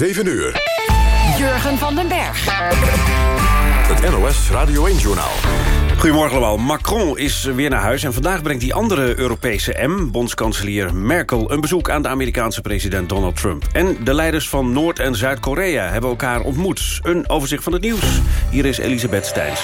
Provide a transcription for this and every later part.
7 uur. Jurgen van den Berg. Het NOS Radio 1-journaal. Goedemorgen allemaal. Macron is weer naar huis... en vandaag brengt die andere Europese M, bondskanselier Merkel... een bezoek aan de Amerikaanse president Donald Trump. En de leiders van Noord- en Zuid-Korea hebben elkaar ontmoet. Een overzicht van het nieuws. Hier is Elisabeth Steins.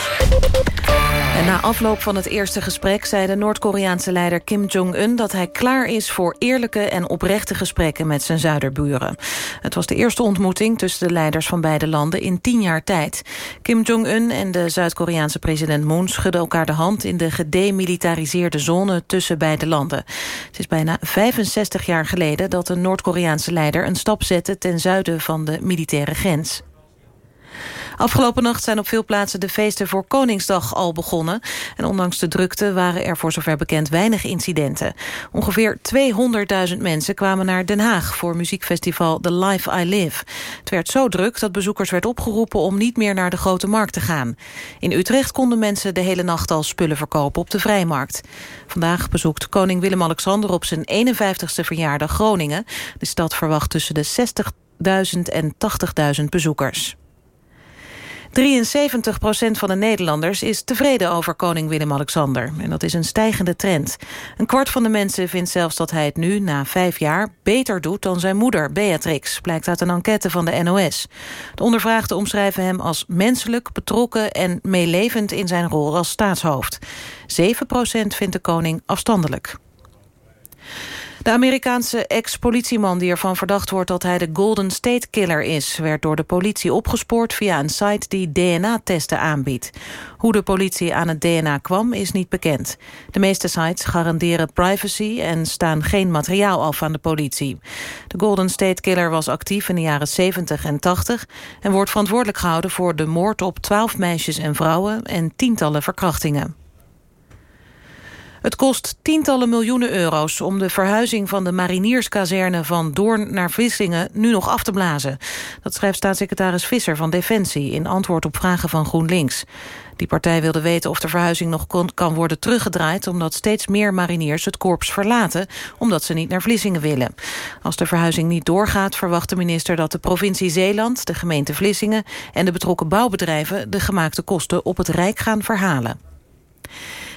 Na afloop van het eerste gesprek zei de Noord-Koreaanse leider Kim Jong-un... dat hij klaar is voor eerlijke en oprechte gesprekken met zijn zuiderburen. Het was de eerste ontmoeting tussen de leiders van beide landen in tien jaar tijd. Kim Jong-un en de Zuid-Koreaanse president Moon schudden elkaar de hand... in de gedemilitariseerde zone tussen beide landen. Het is bijna 65 jaar geleden dat de Noord-Koreaanse leider... een stap zette ten zuiden van de militaire grens. Afgelopen nacht zijn op veel plaatsen de feesten voor Koningsdag al begonnen. En ondanks de drukte waren er voor zover bekend weinig incidenten. Ongeveer 200.000 mensen kwamen naar Den Haag... voor muziekfestival The Life I Live. Het werd zo druk dat bezoekers werd opgeroepen... om niet meer naar de Grote Markt te gaan. In Utrecht konden mensen de hele nacht al spullen verkopen op de Vrijmarkt. Vandaag bezoekt koning Willem-Alexander op zijn 51ste verjaardag Groningen. De stad verwacht tussen de 60.000 en 80.000 bezoekers. 73% van de Nederlanders is tevreden over koning Willem-Alexander. En dat is een stijgende trend. Een kwart van de mensen vindt zelfs dat hij het nu, na vijf jaar... beter doet dan zijn moeder, Beatrix, blijkt uit een enquête van de NOS. De ondervraagden omschrijven hem als menselijk, betrokken... en meelevend in zijn rol als staatshoofd. 7% vindt de koning afstandelijk. De Amerikaanse ex-politieman die ervan verdacht wordt dat hij de Golden State Killer is... werd door de politie opgespoord via een site die DNA-testen aanbiedt. Hoe de politie aan het DNA kwam is niet bekend. De meeste sites garanderen privacy en staan geen materiaal af aan de politie. De Golden State Killer was actief in de jaren 70 en 80... en wordt verantwoordelijk gehouden voor de moord op 12 meisjes en vrouwen... en tientallen verkrachtingen. Het kost tientallen miljoenen euro's om de verhuizing van de marinierskazerne van Doorn naar Vlissingen nu nog af te blazen. Dat schrijft staatssecretaris Visser van Defensie in antwoord op vragen van GroenLinks. Die partij wilde weten of de verhuizing nog kon, kan worden teruggedraaid... omdat steeds meer mariniers het korps verlaten... omdat ze niet naar Vlissingen willen. Als de verhuizing niet doorgaat, verwacht de minister dat de provincie Zeeland... de gemeente Vlissingen en de betrokken bouwbedrijven... de gemaakte kosten op het Rijk gaan verhalen.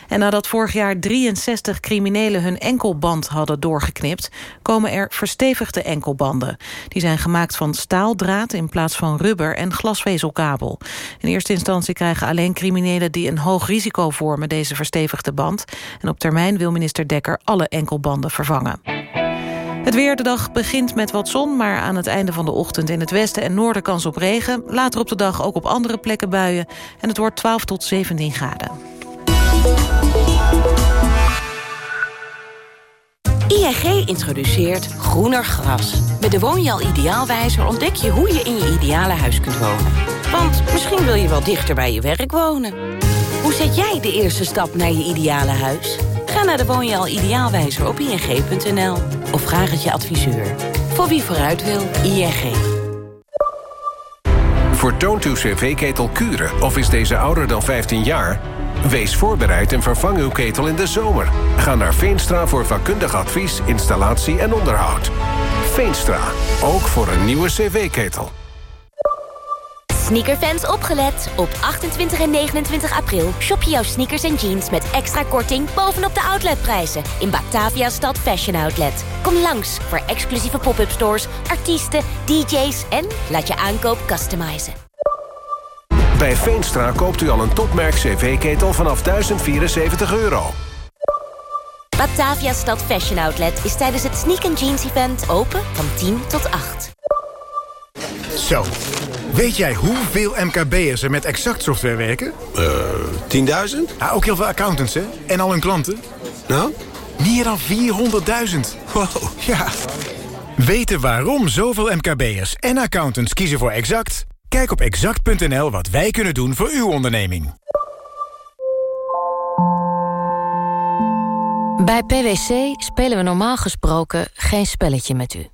En nadat vorig jaar 63 criminelen hun enkelband hadden doorgeknipt... komen er verstevigde enkelbanden. Die zijn gemaakt van staaldraad in plaats van rubber en glasvezelkabel. In eerste instantie krijgen alleen criminelen die een hoog risico vormen... deze verstevigde band. En op termijn wil minister Dekker alle enkelbanden vervangen. Het weer de dag begint met wat zon, maar aan het einde van de ochtend in het westen en noorden kans op regen. Later op de dag ook op andere plekken buien en het wordt 12 tot 17 graden. ING introduceert groener gras. Met de Woonjaal Ideaalwijzer ontdek je hoe je in je ideale huis kunt wonen. Want misschien wil je wel dichter bij je werk wonen. Hoe zet jij de eerste stap naar je ideale huis? Ga naar de Woonjaal Ideaalwijzer op ing.nl. Of vraag het je adviseur. Voor wie vooruit wil, ING. Vertoont uw cv-ketel kuren of is deze ouder dan 15 jaar? Wees voorbereid en vervang uw ketel in de zomer. Ga naar Veenstra voor vakkundig advies, installatie en onderhoud. Veenstra, ook voor een nieuwe cv-ketel. Sneakerfans opgelet. Op 28 en 29 april shop je jouw sneakers en jeans met extra korting bovenop de outletprijzen in Batavia Stad Fashion Outlet. Kom langs voor exclusieve pop-up stores, artiesten, DJ's en laat je aankoop customizen. Bij Veenstra koopt u al een topmerk cv-ketel vanaf 1074 euro. Batavia Stad Fashion Outlet is tijdens het Sneak Jeans Event open van 10 tot 8. Zo. Weet jij hoeveel MKB'ers er met Exact software werken? Eh, 10.000? Ja, ook heel veel accountants, hè? En al hun klanten. Nou? Meer dan 400.000. Wow. Ja. Weten waarom zoveel MKB'ers en accountants kiezen voor Exact? Kijk op exact.nl wat wij kunnen doen voor uw onderneming. Bij PwC spelen we normaal gesproken geen spelletje met u.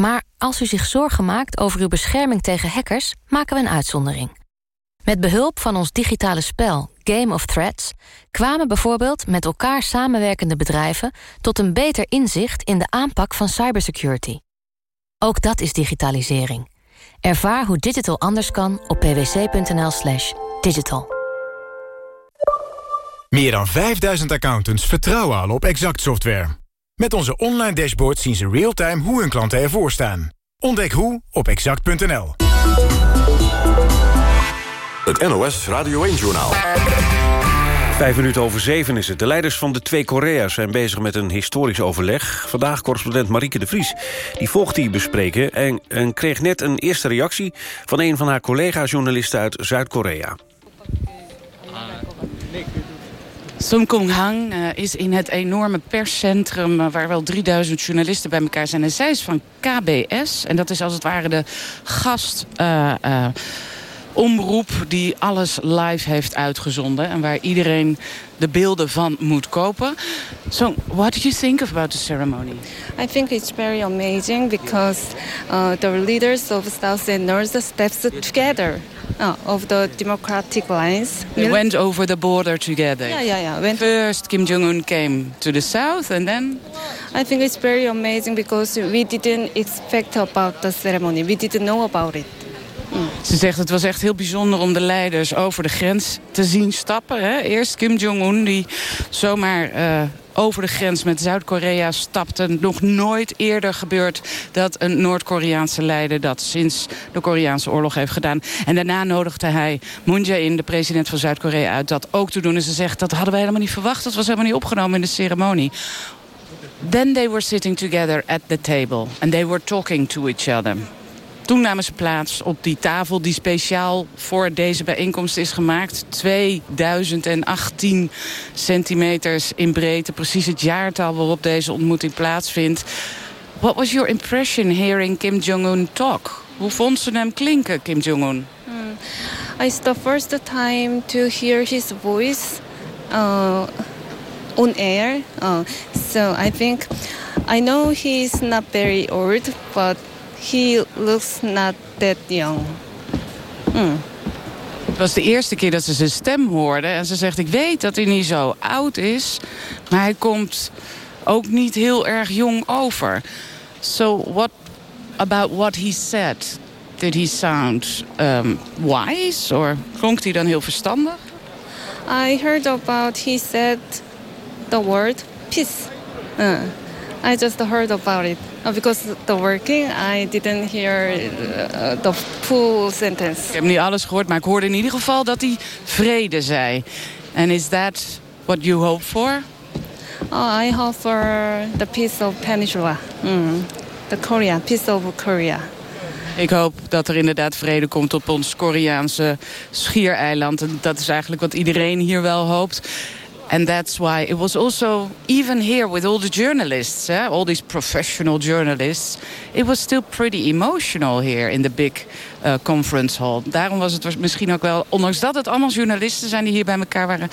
Maar als u zich zorgen maakt over uw bescherming tegen hackers... maken we een uitzondering. Met behulp van ons digitale spel Game of Threats... kwamen bijvoorbeeld met elkaar samenwerkende bedrijven... tot een beter inzicht in de aanpak van cybersecurity. Ook dat is digitalisering. Ervaar hoe digital anders kan op pwc.nl slash digital. Meer dan 5000 accountants vertrouwen al op Exact Software. Met onze online dashboard zien ze real-time hoe hun klanten ervoor staan. Ontdek hoe op exact.nl. Het NOS Radio 1-journaal. Vijf minuten over zeven is het. De leiders van de twee Korea's zijn bezig met een historisch overleg. Vandaag correspondent Marieke de Vries. Die volgt die bespreken en, en kreeg net een eerste reactie... van een van haar collega-journalisten uit Zuid-Korea. Sun Kong-hang uh, is in het enorme perscentrum... Uh, waar wel 3000 journalisten bij elkaar zijn. En zij is van KBS. En dat is als het ware de gast... Uh, omroep die alles live heeft uitgezonden... en waar iedereen de beelden van moet kopen. So, what do you think about the ceremony? I think it's very amazing because uh, the leaders of South and North stepped together. Uh, of the democratic lines. They went over the border together. Yeah, yeah, yeah. First, Kim Jong-un came to the south, and then. I think it's very amazing because we didn't expect about the ceremony. We didn't know about it. Ze zegt het was echt heel bijzonder om de leiders over de grens te zien stappen. Hè? Eerst Kim Jong-un die zomaar uh, over de grens met Zuid-Korea stapte. Nog nooit eerder gebeurd dat een Noord-Koreaanse leider dat sinds de Koreaanse oorlog heeft gedaan. En daarna nodigde hij Moon Jae-in, de president van Zuid-Korea, uit dat ook te doen. En ze zegt dat hadden wij helemaal niet verwacht. Dat was helemaal niet opgenomen in de ceremonie. Then they were sitting together at the table and they were talking to each other. Toen namen ze plaats op die tafel die speciaal voor deze bijeenkomst is gemaakt. 2018 centimeters in breedte. Precies het jaartal waarop deze ontmoeting plaatsvindt. What was your impression hearing Kim Jong-un talk? Hoe vond ze hem klinken, Kim Jong-un? Hmm. It's the first time to hear his voice uh, on air. Uh, so I think I know he's not very old, but he looks not that young. Mm. Het was de eerste keer dat ze zijn stem hoorde. En ze zegt, ik weet dat hij niet zo oud is. Maar hij komt ook niet heel erg jong over. So what about what he said? Did he sound um, wise? Or klonk hij dan heel verstandig? I heard about he said the word peace. Uh, I just heard about it. Uh, because the working, I didn't hear uh, the full sentence. Ik heb niet alles gehoord, maar ik hoorde in ieder geval dat hij vrede zei. And is that what you hope for? Oh, I hope for the peace of Peninsula. Mm. The Korea, peace of Korea. Ik hoop dat er inderdaad vrede komt op ons Koreaanse schiereiland. En dat is eigenlijk wat iedereen hier wel hoopt. And that's why it was also, even here with all the journalists, eh, all these professional journalists, it was still pretty emotional here in the big uh, conference hall. Daarom was het misschien ook wel, ondanks dat het allemaal journalisten zijn die hier bij elkaar waren,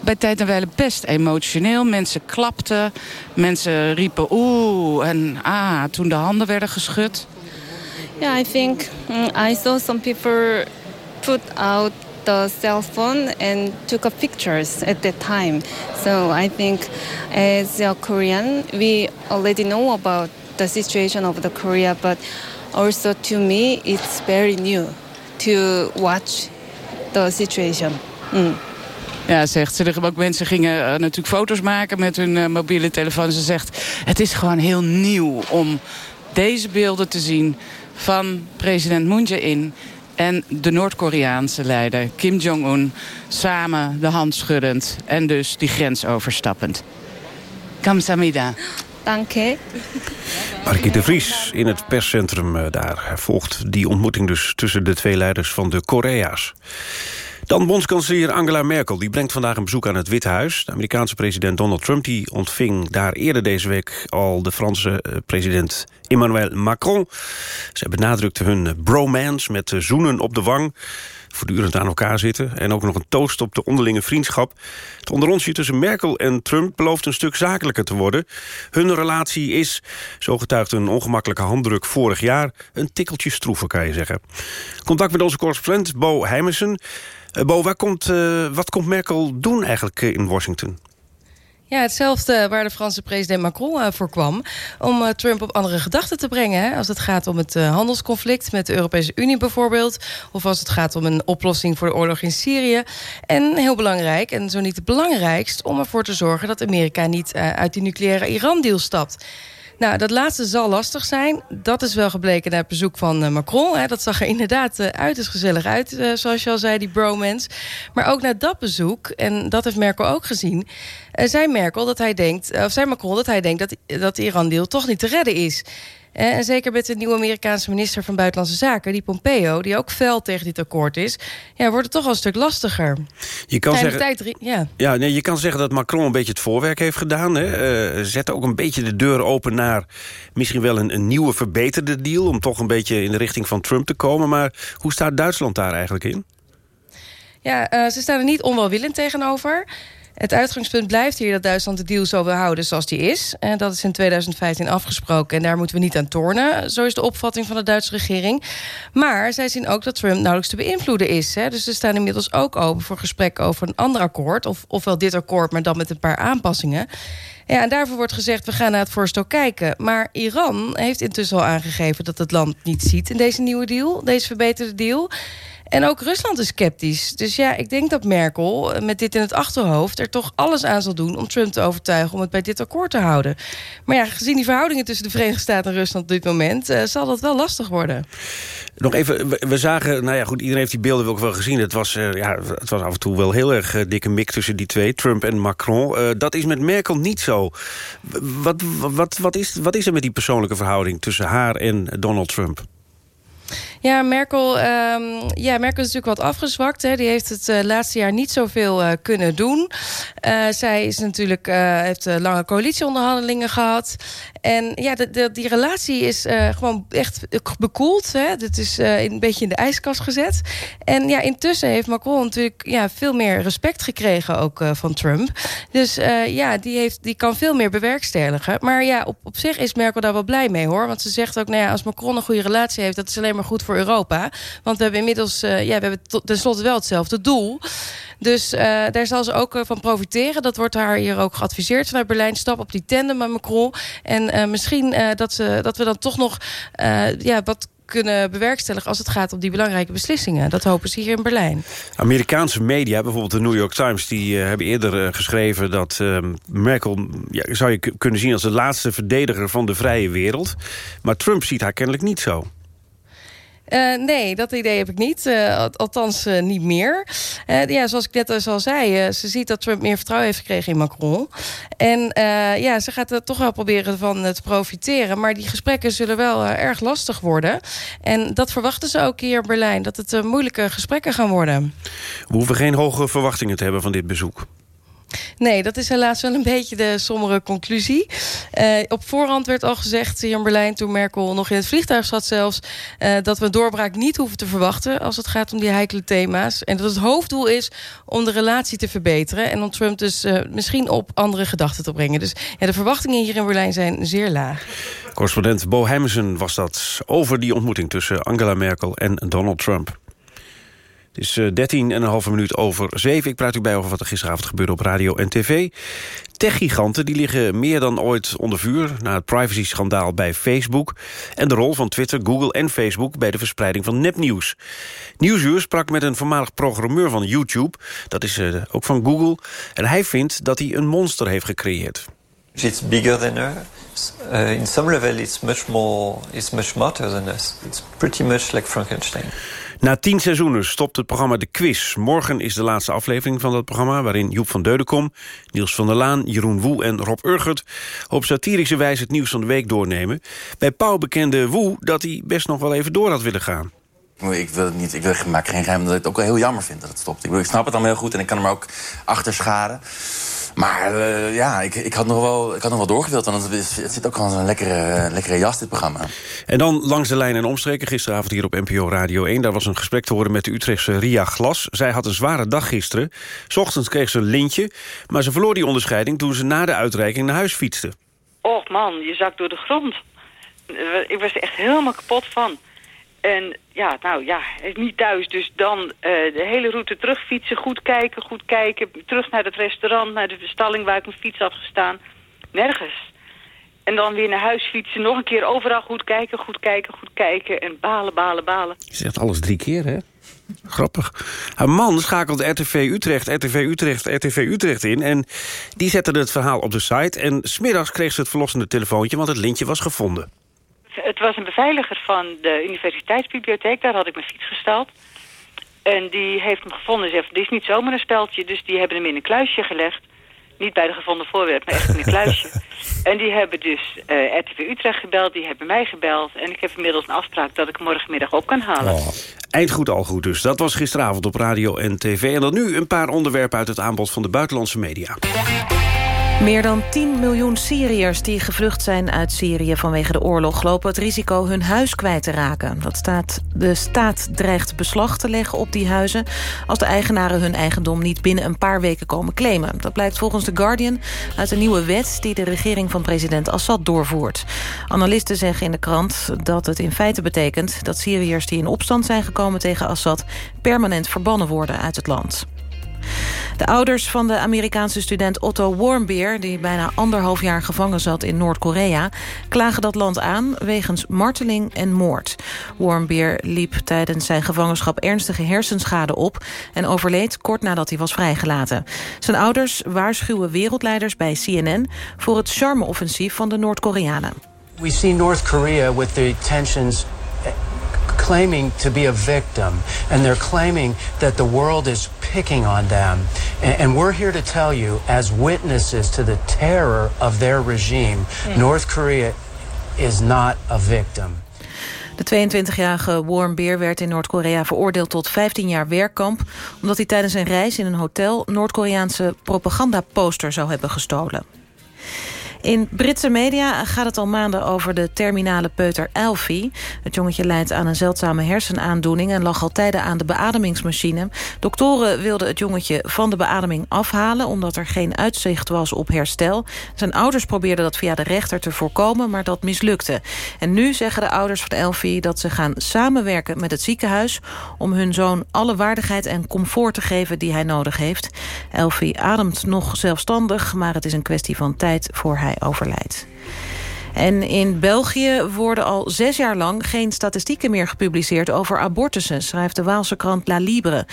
bij tijd en wijle best emotioneel. Mensen klapten, mensen riepen oeh en ah toen de handen werden geschud. Yeah, I think mm, I saw some people put out the cell phone and took pictures at that time. So I think as a Korean, we already know about the situation of the Korea, but also to me, it's very new to watch the situation. Mm. Ja, zegt ze. Ook mensen gingen uh, natuurlijk foto's maken met hun uh, mobiele telefoon. Ze zegt, het is gewoon heel nieuw om deze beelden te zien van president Moon Jae-in en de Noord-Koreaanse leider Kim Jong-un... samen de hand schuddend en dus die grens overstappend. Kamsamida. Dank je. Markie de Vries in het perscentrum uh, daar. volgt die ontmoeting dus tussen de twee leiders van de Korea's. Dan bondskanselier Angela Merkel die brengt vandaag een bezoek aan het Witte Huis. De Amerikaanse president Donald Trump die ontving daar eerder deze week... al de Franse eh, president Emmanuel Macron. Zij benadrukte hun bromance met zoenen op de wang voortdurend aan elkaar zitten. En ook nog een toast op de onderlinge vriendschap. Het onderontje tussen Merkel en Trump belooft een stuk zakelijker te worden. Hun relatie is, zo getuigt een ongemakkelijke handdruk vorig jaar... een tikkeltje stroever, kan je zeggen. Contact met onze correspondent Bo Heimersen. Uh, Bo, uh, wat komt Merkel doen eigenlijk in Washington? Ja, hetzelfde waar de Franse president Macron voor kwam. Om Trump op andere gedachten te brengen. Hè? Als het gaat om het handelsconflict met de Europese Unie bijvoorbeeld. Of als het gaat om een oplossing voor de oorlog in Syrië. En heel belangrijk, en zo niet het belangrijkst... om ervoor te zorgen dat Amerika niet uit die nucleaire Iran-deal stapt. Nou, dat laatste zal lastig zijn. Dat is wel gebleken na het bezoek van uh, Macron. Hè. Dat zag er inderdaad uh, uiterst gezellig uit, uh, zoals je al zei, die bromance. Maar ook na dat bezoek, en dat heeft Merkel ook gezien... zei Merkel dat hij denkt, of zei Macron dat hij denkt dat, dat Iran-deal toch niet te redden is. Eh, en zeker met de nieuwe Amerikaanse minister van Buitenlandse Zaken... die Pompeo, die ook fel tegen dit akkoord is... Ja, wordt het toch al een stuk lastiger. Je kan, zeggen, tijd, ja. Ja, nee, je kan zeggen dat Macron een beetje het voorwerk heeft gedaan. Hè? Uh, zet ook een beetje de deur open naar misschien wel een, een, nieuwe verbeterde deal... om toch een beetje in de richting van Trump te komen. Maar hoe staat Duitsland daar eigenlijk in? Ja, uh, ze staan er niet onwelwillend tegenover... Het uitgangspunt blijft hier dat Duitsland de deal zo wil houden zoals die is. En dat is in 2015 afgesproken en daar moeten we niet aan tornen. Zo is de opvatting van de Duitse regering. Maar zij zien ook dat Trump nauwelijks te beïnvloeden is. Hè. Dus ze staan inmiddels ook open voor gesprek over een ander akkoord. Of, ofwel dit akkoord, maar dan met een paar aanpassingen. Ja, en daarvoor wordt gezegd, we gaan naar het voorstel kijken. Maar Iran heeft intussen al aangegeven dat het land niet ziet in deze nieuwe deal. Deze verbeterde deal. En ook Rusland is sceptisch. Dus ja, ik denk dat Merkel met dit in het achterhoofd... er toch alles aan zal doen om Trump te overtuigen... om het bij dit akkoord te houden. Maar ja, gezien die verhoudingen tussen de Verenigde Staten en Rusland op dit moment... Uh, zal dat wel lastig worden. Nog even, we, zagen, nou ja goed, iedereen heeft die beelden ook wel gezien. Het was, uh, ja, het was af en toe wel heel erg dikke mik tussen die twee, Trump en Macron. dat is met Merkel niet zo. Wat, wat, wat, is, wat is er met die persoonlijke verhouding tussen haar en Donald Trump? Ja, Merkel, um, ja, Merkel is natuurlijk wat afgezwakt. Hè. Die heeft het uh, laatste jaar niet zoveel uh, kunnen doen. Uh, zij is natuurlijk, heeft lange coalitieonderhandelingen gehad. En ja, de, die relatie is gewoon echt bekoeld. Hè. Is een beetje in de ijskast gezet. En ja, intussen heeft Macron natuurlijk ja, veel meer respect gekregen ook van Trump. Dus ja, die, heeft, die kan veel meer bewerkstelligen. Maar ja, op, op zich is Merkel daar wel blij mee hoor. Want ze zegt ook, nou ja, als Macron een goede relatie heeft... dat is alleen maar goed voor Europa. Want we hebben inmiddels, uh, ja, we hebben tenslotte wel hetzelfde doel. Dus uh, daar zal ze ook uh, van profiteren. Dat wordt haar hier ook geadviseerd vanuit Berlijn. Stap op die tandem met Macron. En misschien dat, ze, dat we dan toch nog ja, wat kunnen bewerkstelligen als het gaat om die belangrijke beslissingen. Dat hopen ze hier in Berlijn. Amerikaanse media, bijvoorbeeld de New York Times... die hebben eerder geschreven dat uh, Merkel... Ja, zou je kunnen zien als de laatste verdediger van de vrije wereld. Maar Trump ziet haar kennelijk niet zo. Uh, nee, dat idee heb ik niet. Uh, althans, uh, niet meer. ja, zoals ik net al zei, ze ziet dat Trump meer vertrouwen heeft gekregen in Macron. En ja, ze gaat er toch wel proberen van te profiteren. Maar die gesprekken zullen wel erg lastig worden. En dat verwachten ze ook hier in Berlijn. Dat het moeilijke gesprekken gaan worden. We hoeven geen hoge verwachtingen te hebben van dit bezoek. Nee, dat is helaas wel een beetje de sombere conclusie. Uh, op voorhand werd al gezegd hier in Berlijn... toen Merkel nog in het vliegtuig zat zelfs... Uh, dat we doorbraak niet hoeven te verwachten... als het gaat om die heikele thema's. En dat het hoofddoel is om de relatie te verbeteren... en om Trump dus uh, misschien op andere gedachten te brengen. Dus de verwachtingen hier in Berlijn zijn zeer laag. Correspondent Bo Hemmersen was dat over die ontmoeting... tussen Angela Merkel en Donald Trump. Het is uh, 13 en een halve minuut over 7. Ik praat u bij over wat er gisteravond gebeurde op radio en tv. Techgiganten die liggen meer dan ooit onder vuur... na het privacy-schandaal bij Facebook... en de rol van Twitter, Google en Facebook... bij de verspreiding van nepnieuws. Nieuwsuur sprak met een voormalig programmeur van YouTube... dat is uh, ook van Google... en hij vindt dat hij een monster heeft gecreëerd. It's bigger than us. Uh, in some level it's much more, it's much smarter than us. It's pretty much like Frankenstein. Na tien seizoenen stopt het programma De Quiz. Morgen is de laatste aflevering van dat programma... waarin Joep van Deudekom, Niels van der Laan, Jeroen Woe en Rob Urgert... op satirische wijze het nieuws van de week doornemen. Bij Pauw bekende Woe dat hij best nog wel even door had willen gaan. Ik wil niet, ik wil, maak geen geheim dat ik het ook wel heel jammer vind dat het stopt. Ik, ik snap het dan heel goed en ik kan hem ook achter scharen. Maar uh, ja, ik, ik, had nog wel, ik had nog wel doorgewild. Want het, is, het zit ook gewoon zo'n lekkere, lekkere jas, dit programma. En dan langs de lijn en omstreken. Gisteravond hier op NPO Radio 1. Daar was een gesprek te horen met de Utrechtse Ria Glas. Zij had een zware dag gisteren. S ochtends kreeg ze een lintje. Maar ze verloor die onderscheiding toen ze na de uitreiking naar huis fietste. Och man, je zakt door de grond. Ik was er echt helemaal kapot van. En ja, nou ja, niet thuis. Dus dan uh, de hele route terugfietsen, goed kijken, goed kijken. Terug naar het restaurant, naar de stalling waar ik mijn fiets had gestaan. Nergens. En dan weer naar huis fietsen, nog een keer overal goed kijken, goed kijken, goed kijken. En balen, balen, balen. Je zegt alles drie keer, hè? Grappig. Haar man schakelt RTV Utrecht, RTV Utrecht, RTV Utrecht in... en die zette het verhaal op de site... en smiddags kreeg ze het verlossende telefoontje... want het lintje was gevonden. Het was een beveiliger van de universiteitsbibliotheek. Daar had ik mijn fiets gestald. En die heeft hem gevonden en zegt... dit is niet zomaar een speldje, dus die hebben hem in een kluisje gelegd. Niet bij de gevonden voorwerp, maar echt in een kluisje. en die hebben dus uh, RTV Utrecht gebeld, die hebben mij gebeld. En ik heb inmiddels een afspraak dat ik morgenmiddag op kan halen. Oh. Eind goed al goed dus. Dat was gisteravond op radio en tv. En dan nu een paar onderwerpen uit het aanbod van de buitenlandse media. Meer dan 10 miljoen Syriërs die gevlucht zijn uit Syrië vanwege de oorlog... lopen het risico hun huis kwijt te raken. Dat staat, de staat dreigt beslag te leggen op die huizen... als de eigenaren hun eigendom niet binnen een paar weken komen claimen. Dat blijkt volgens The Guardian uit een nieuwe wet... die de regering van president Assad doorvoert. Analisten zeggen in de krant dat het in feite betekent... dat Syriërs die in opstand zijn gekomen tegen Assad... permanent verbannen worden uit het land. De ouders van de Amerikaanse student Otto Warmbier... die bijna anderhalf jaar gevangen zat in Noord-Korea... klagen dat land aan wegens marteling en moord. Warmbier liep tijdens zijn gevangenschap ernstige hersenschade op... en overleed kort nadat hij was vrijgelaten. Zijn ouders waarschuwen wereldleiders bij CNN... voor het charme-offensief van de Noord-Koreanen. We see North Korea with the tensions claiming to be a victim and they're claiming that the world is picking on them. And, and we're here to tell you, as witnesses to the terror of their regime, mm. North Korea is not a victim. De 22-jarige Warren Beer werd in Noord-Korea veroordeeld tot 15 jaar werkkamp... omdat hij tijdens een reis in een hotel Noord-Koreaanse propagandaposter zou hebben gestolen. In Britse media gaat het al maanden over de terminale peuter Elfie. Het jongetje leidt aan een zeldzame hersenaandoening... en lag al tijden aan de beademingsmachine. Doktoren wilden het jongetje van de beademing afhalen... omdat er geen uitzicht was op herstel. Zijn ouders probeerden dat via de rechter te voorkomen... maar dat mislukte. En nu zeggen de ouders van Elfie dat ze gaan samenwerken met het ziekenhuis... om hun zoon alle waardigheid en comfort te geven die hij nodig heeft. Elfie ademt nog zelfstandig, maar het is een kwestie van tijd voor hij overlijdt. En in België worden al zes jaar lang geen statistieken meer gepubliceerd over abortussen, schrijft de Waalse krant La Libre.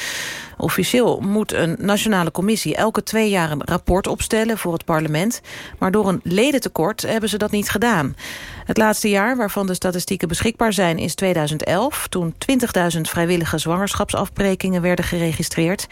Officieel moet een nationale commissie elke twee jaar een rapport opstellen voor het parlement. Maar door een ledentekort hebben ze dat niet gedaan. Het laatste jaar waarvan de statistieken beschikbaar zijn is 2011... toen 20.000 vrijwillige zwangerschapsafbrekingen werden geregistreerd.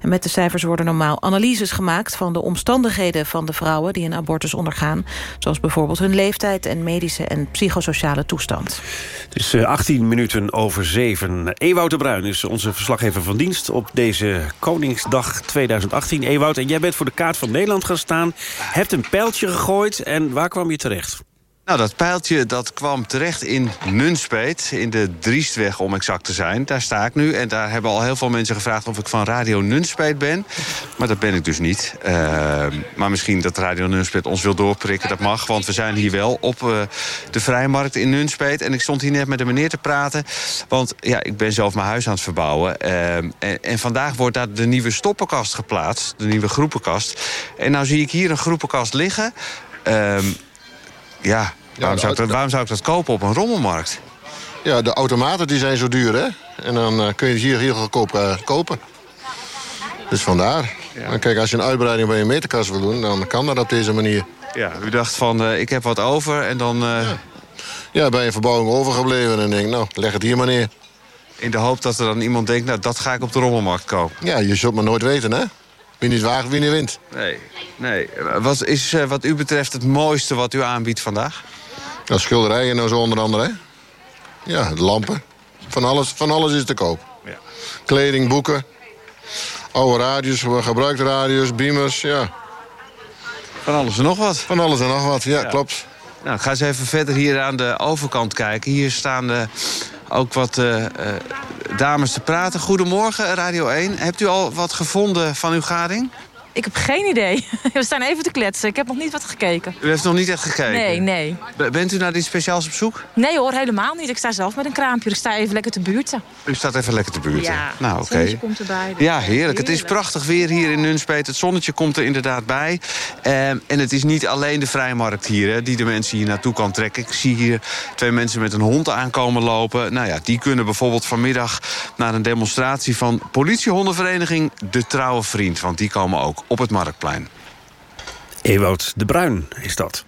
En met de cijfers worden normaal analyses gemaakt... van de omstandigheden van de vrouwen die een abortus ondergaan. Zoals bijvoorbeeld hun leeftijd en medische en psychosociale toestand. Het is 18 eh, minuten over 7. Ewout de Bruin is onze verslaggever van dienst op deze Koningsdag 2018. Ewout, en jij bent voor de kaart van Nederland gaan staan. Hebt een pijltje gegooid en waar kwam je terecht? Nou, dat pijltje dat kwam terecht in Nunspeet, in de Driestweg om exact te zijn. Daar sta ik nu en daar hebben al heel veel mensen gevraagd... of ik van Radio Nunspeet ben, maar dat ben ik dus niet. Uh, maar misschien dat Radio Nunspeet ons wil doorprikken, dat mag... want we zijn hier wel op uh, de Vrijmarkt in Nunspeet. En ik stond hier net met de meneer te praten... want ja, ik ben zelf mijn huis aan het verbouwen. Uh, en, en, vandaag wordt daar de nieuwe stoppenkast geplaatst, de nieuwe groepenkast. En nou zie ik hier een groepenkast liggen... Ehm, ja, waarom, zou ik dat, waarom zou ik dat kopen op een rommelmarkt? Ja, de automaten die zijn zo duur, hè? En dan uh, kun je hier heel goedkoop uh, kopen. Dus vandaar. Ja. kijk, als je een uitbreiding bij je meterkast wil doen... dan kan dat op deze manier. Ja, u dacht van, uh, ik heb wat over en dan... Ja. ja, bij een verbouwing overgebleven en denk nou, leg het hier maar neer. In de hoop dat er dan iemand denkt, nou, dat ga ik op de rommelmarkt kopen. Ja, je zult maar nooit weten, hè? Wie niet waagt, wie niet wint. Nee, nee. Wat is wat u betreft het mooiste wat u aanbiedt vandaag? Ja, schilderijen nou zo onder andere, hè? Ja, lampen. Van alles, van alles is te koop. Ja. Kleding, boeken. Oude radios, gebruikte radios, beamers, ja. Van alles en nog wat. Van alles en nog wat, ja, klopt. Nou, ga eens even verder hier aan de overkant kijken. Hier staan uh, ook wat uh, uh, dames te praten. Goedemorgen, Radio 1. Hebt u al wat gevonden van uw gading? Ik heb geen idee. We staan even te kletsen. Ik heb nog niet wat gekeken. U heeft nog niet echt gekeken? Nee, nee. bent u naar iets speciaals op zoek? Nee hoor, helemaal niet. Ik sta zelf met een kraampje. Ik sta even lekker te buurten. U staat even lekker te buurten? Ja, nou, oké. Okay. komt erbij. Dus ja, heerlijk. Het is prachtig weer hier in Nunspeet. Het zonnetje komt er inderdaad bij. Ehm, en het is niet alleen de vrijmarkt hier hè, die de mensen hier naartoe kan trekken. Ik zie hier twee mensen met een hond aankomen lopen. Nou ja, die kunnen bijvoorbeeld vanmiddag naar een demonstratie van politiehondenvereniging De Trouwe Vriend. Want die komen ook op het Marktplein. Ewout de Bruin is dat.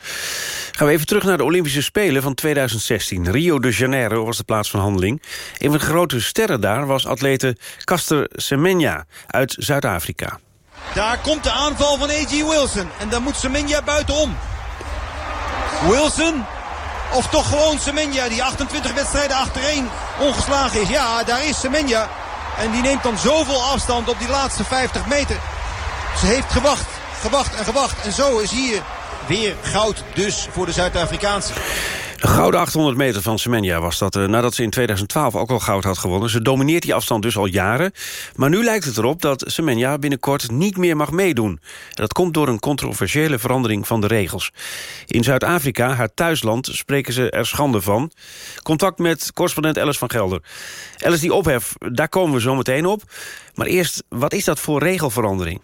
Gaan we even terug naar de Olympische Spelen van 2016. Rio de Janeiro was de plaats van handeling. Een van de grote sterren daar was atlete Caster Semenya uit Zuid-Afrika. Daar komt de aanval van A.G. Wilson. En dan moet Semenya buitenom. Wilson. Of toch gewoon Semenya die 28 wedstrijden achtereen ongeslagen is. Ja, daar is Semenya. En die neemt dan zoveel afstand op die laatste 50 meter. Ze heeft gewacht, gewacht en gewacht. En zo is hier weer goud dus voor de Zuid-Afrikaanse. Gouden 800 meter van Semenya was dat uh, nadat ze in 2012 ook al goud had gewonnen. Ze domineert die afstand dus al jaren. Maar nu lijkt het erop dat Semenya binnenkort niet meer mag meedoen. En dat komt door een controversiële verandering van de regels. In Zuid-Afrika, haar thuisland, spreken ze er schande van. Contact met correspondent Alice van Gelder. Alice, die ophef, daar komen we zo meteen op. Maar eerst, wat is dat voor regelverandering?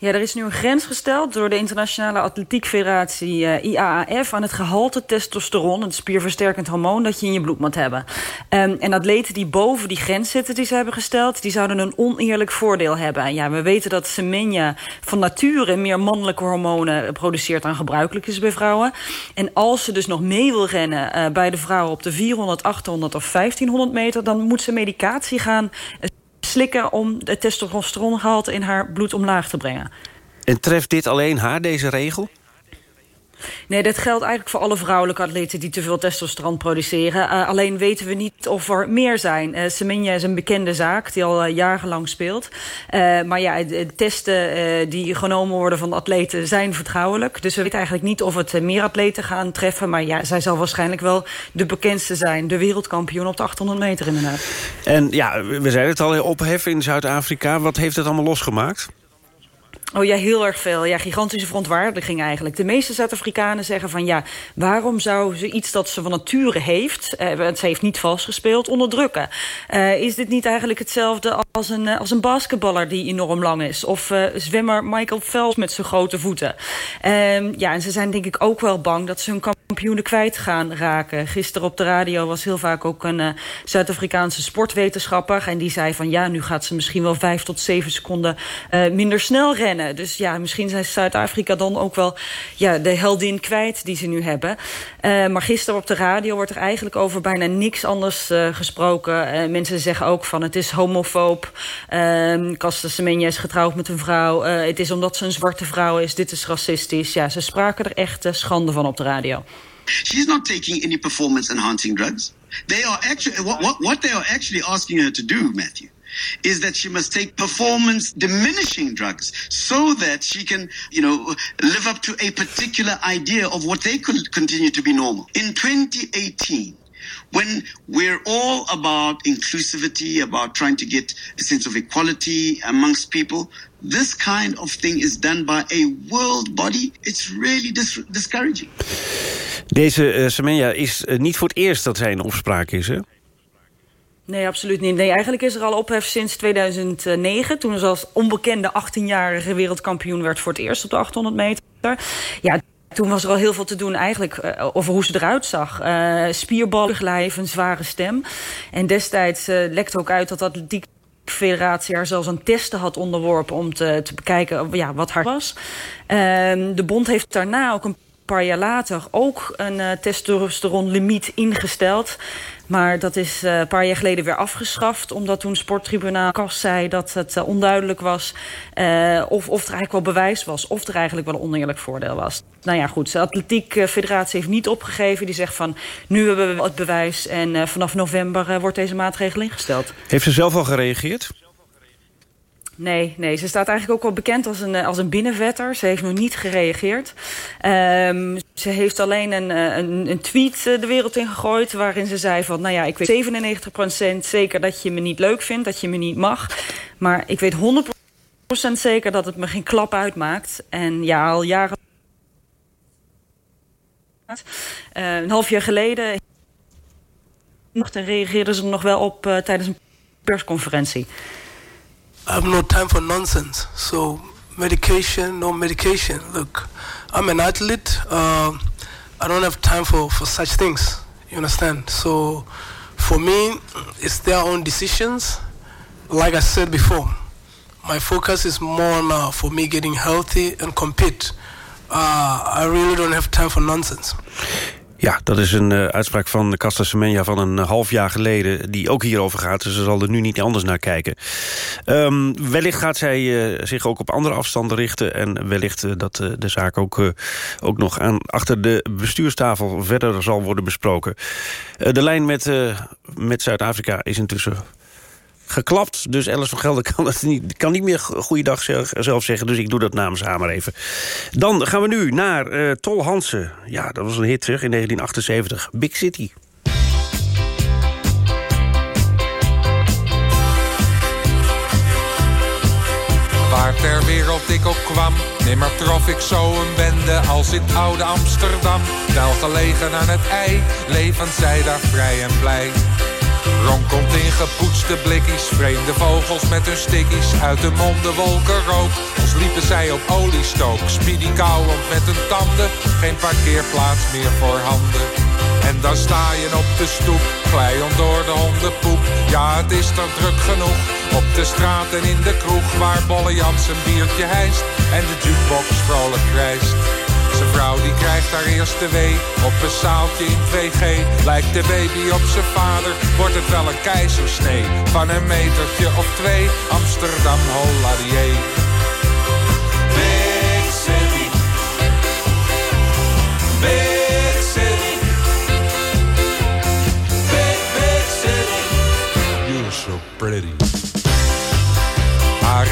Ja, er is nu een grens gesteld door de Internationale Atletiek Federatie uh, IAAF... aan het gehalte testosteron, het spierversterkend hormoon... dat je in je bloed moet hebben. Um, en atleten die boven die grens zitten die ze hebben gesteld... die zouden een oneerlijk voordeel hebben. En ja, we weten dat Semenya van nature meer mannelijke hormonen produceert... dan gebruikelijk is bij vrouwen. En als ze dus nog mee wil rennen uh, bij de vrouwen op de 400, 800 of 1500 meter... dan moet ze medicatie gaan slikken om het testosterongehalte in haar bloed omlaag te brengen. En treft dit alleen haar, deze regel? Nee, dat geldt eigenlijk voor alle vrouwelijke atleten die te veel testosteron produceren. Uh, alleen weten we niet of er meer zijn. Uh, Semenya is een bekende zaak die al uh, jarenlang speelt. maar ja, de testen die genomen worden van atleten zijn vertrouwelijk. Dus we weten eigenlijk niet of het meer atleten gaan treffen. Maar ja, zij zal waarschijnlijk wel de bekendste zijn. De wereldkampioen op de 800 meter inderdaad. En ja, we zeiden het al, ophef in Zuid-Afrika. Wat heeft het allemaal losgemaakt? Oh ja, heel erg veel. Ja, gigantische verontwaardiging eigenlijk. De meeste Zuid-Afrikanen zeggen van ja, waarom zou ze iets dat ze van nature heeft, eh, ze heeft niet vastgespeeld, onderdrukken? Uh, is dit niet eigenlijk hetzelfde als een, uh, als een basketballer die enorm lang is? Of uh, zwemmer Michael Phelps met zijn grote voeten? Uh, ja, en ze zijn denk ik ook wel bang dat ze hun kampioenen kwijt gaan raken. Gisteren op de radio was heel vaak ook een Zuid-Afrikaanse sportwetenschapper en die zei van ja, nu gaat ze misschien wel vijf tot zeven seconden minder snel rennen. Dus ja, misschien zijn Zuid-Afrika dan ook wel ja, de heldin kwijt die ze nu hebben. Uh, maar gisteren op de radio wordt er eigenlijk over bijna niks anders uh, gesproken. Uh, mensen zeggen ook van het is homofoob. Caster Semenya is getrouwd met een vrouw. het is omdat ze een zwarte vrouw is. Dit is racistisch. Ja, ze spraken er echt schande van op de radio. She's not taking any performance enhancing drugs. They are actually what, what they are actually asking her to do, Matthew. Is that she must take performance diminishing drugs so that she can, you know, live up to a particular idea of what they could continue to be normal. In 2018, when we're all about inclusivity, about trying to get a sense of equality amongst people, this kind of thing is done by a world body. It's really dis discouraging. Deze uh, Semenya is uh, niet voor het eerst dat zij in opspraak is, hè? Nee, absoluut niet. Nee, eigenlijk is er al ophef sinds 2009... toen ze als onbekende 18-jarige wereldkampioen werd voor het eerst op de 800 meter. Ja, toen was er al heel veel te doen eigenlijk uh, over hoe ze eruit zag. Uh, spierballig lijf, een zware stem. En destijds uh, lekte ook uit dat de atletiek federatie haar zelfs aan testen had onderworpen... om te, te bekijken ja, wat haar was. Ehm, de bond heeft daarna ook een paar jaar later ook een uh, testosteronlimiet ingesteld. Maar dat is uh, een paar jaar geleden weer afgeschaft. Omdat toen sporttribunaal Kas zei dat het uh, onduidelijk was... Of, of er eigenlijk wel bewijs was. Of er eigenlijk wel een oneerlijk voordeel was. Nou ja, goed. De Atletiek Federatie heeft niet opgegeven. Die zegt van, nu hebben we het bewijs. En vanaf november wordt deze maatregel ingesteld. Heeft ze zelf al gereageerd? Nee, nee, ze staat eigenlijk ook wel bekend als een, als een binnenvetter. Ze heeft nog niet gereageerd. Um, ze heeft alleen een, een, een tweet de wereld in gegooid... waarin ze zei van, nou ja, ik weet 97% zeker dat je me niet leuk vindt... dat je me niet mag. Maar ik weet 100% procent zeker dat het me geen klap uitmaakt. En ja, al jaren... Een half jaar geleden... En reageerden ze er nog wel op tijdens een persconferentie. I have no time for nonsense. So medication, no medication. Look, I'm an athlete. Uh, I don't have time for, for such things. You understand? So for me, it's their own decisions. Like I said before, my focus is more on uh, for me getting healthy and compete. Uh, I really don't have time for nonsense. Ja, dat is een uh, uitspraak van Casta Semenya van een half jaar geleden... die ook hierover gaat, dus ze zal er nu niet anders naar kijken. Um, wellicht gaat zij uh, zich ook op andere afstanden richten... en wellicht dat de zaak ook, ook nog aan, achter de bestuurstafel verder zal worden besproken. de lijn met, met Zuid-Afrika is intussen geklapt. Dus Alice van Gelder kan, het niet, kan niet meer goeiedag zelf zeggen. Dus ik doe dat namens haar maar even. Dan gaan we nu naar uh, Tol Hansen. Ja, dat was een hit zeg, in 1978. Big City. Waar ter wereld ik ook kwam, nimmer trof ik zo een bende als in oude Amsterdam. Wel gelegen aan het ei, leven zij daar vrij en blij. Ron komt in gepoetste blikjes, vreemde vogels met hun stickies. Uit de monden wolken rook, als liepen zij op oliestook. Speedy kauwend met hun tanden, geen parkeerplaats meer voor handen. En dan sta je op de stoep, glijend door de hondenpoep. Ja, het is toch druk genoeg, op de straat en in de kroeg... waar Bolle Jans een biertje hijst en de jukebox vrolijk krijst. Zijn vrouw die krijgt haar eerste wee op een zaaltje in 2G. Lijkt de baby op zijn vader, wordt het wel een keizersnee. Van een metertje of twee, Amsterdam Holladier.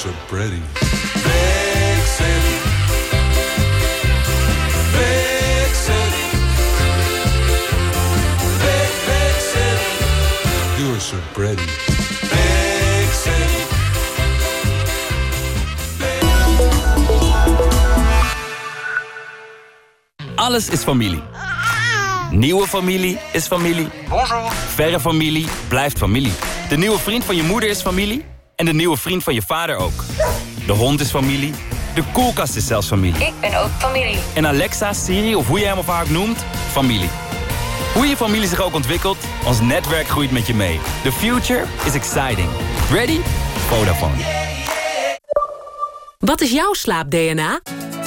So pretty. Big city. Big city. Big, big city. You're so pretty. Big city. Alles is familie. Nieuwe familie is familie. Bonjour. Verre familie blijft familie. De nieuwe vriend van je moeder is familie. En de nieuwe vriend van je vader ook. De hond is familie. De koelkast is zelfs familie. Ik ben ook familie. En Alexa, Siri of hoe je hem of haar ook noemt, familie. Hoe je familie zich ook ontwikkelt, ons netwerk groeit met je mee. The future is exciting. Ready? Vodafone. Wat is jouw slaap-DNA?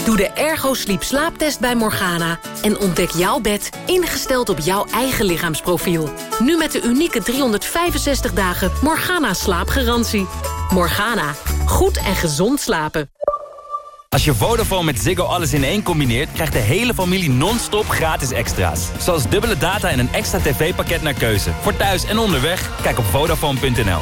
Doe de Ergo Sleep slaaptest bij Morgana en ontdek jouw bed ingesteld op jouw eigen lichaamsprofiel. Nu met de unieke 365 dagen Morgana slaapgarantie. Morgana, goed en gezond slapen. Als je Vodafone met Ziggo alles in één combineert... krijgt de hele familie non-stop gratis extra's. Zoals dubbele data en een extra tv-pakket naar keuze. Voor thuis en onderweg, kijk op Vodafone.nl.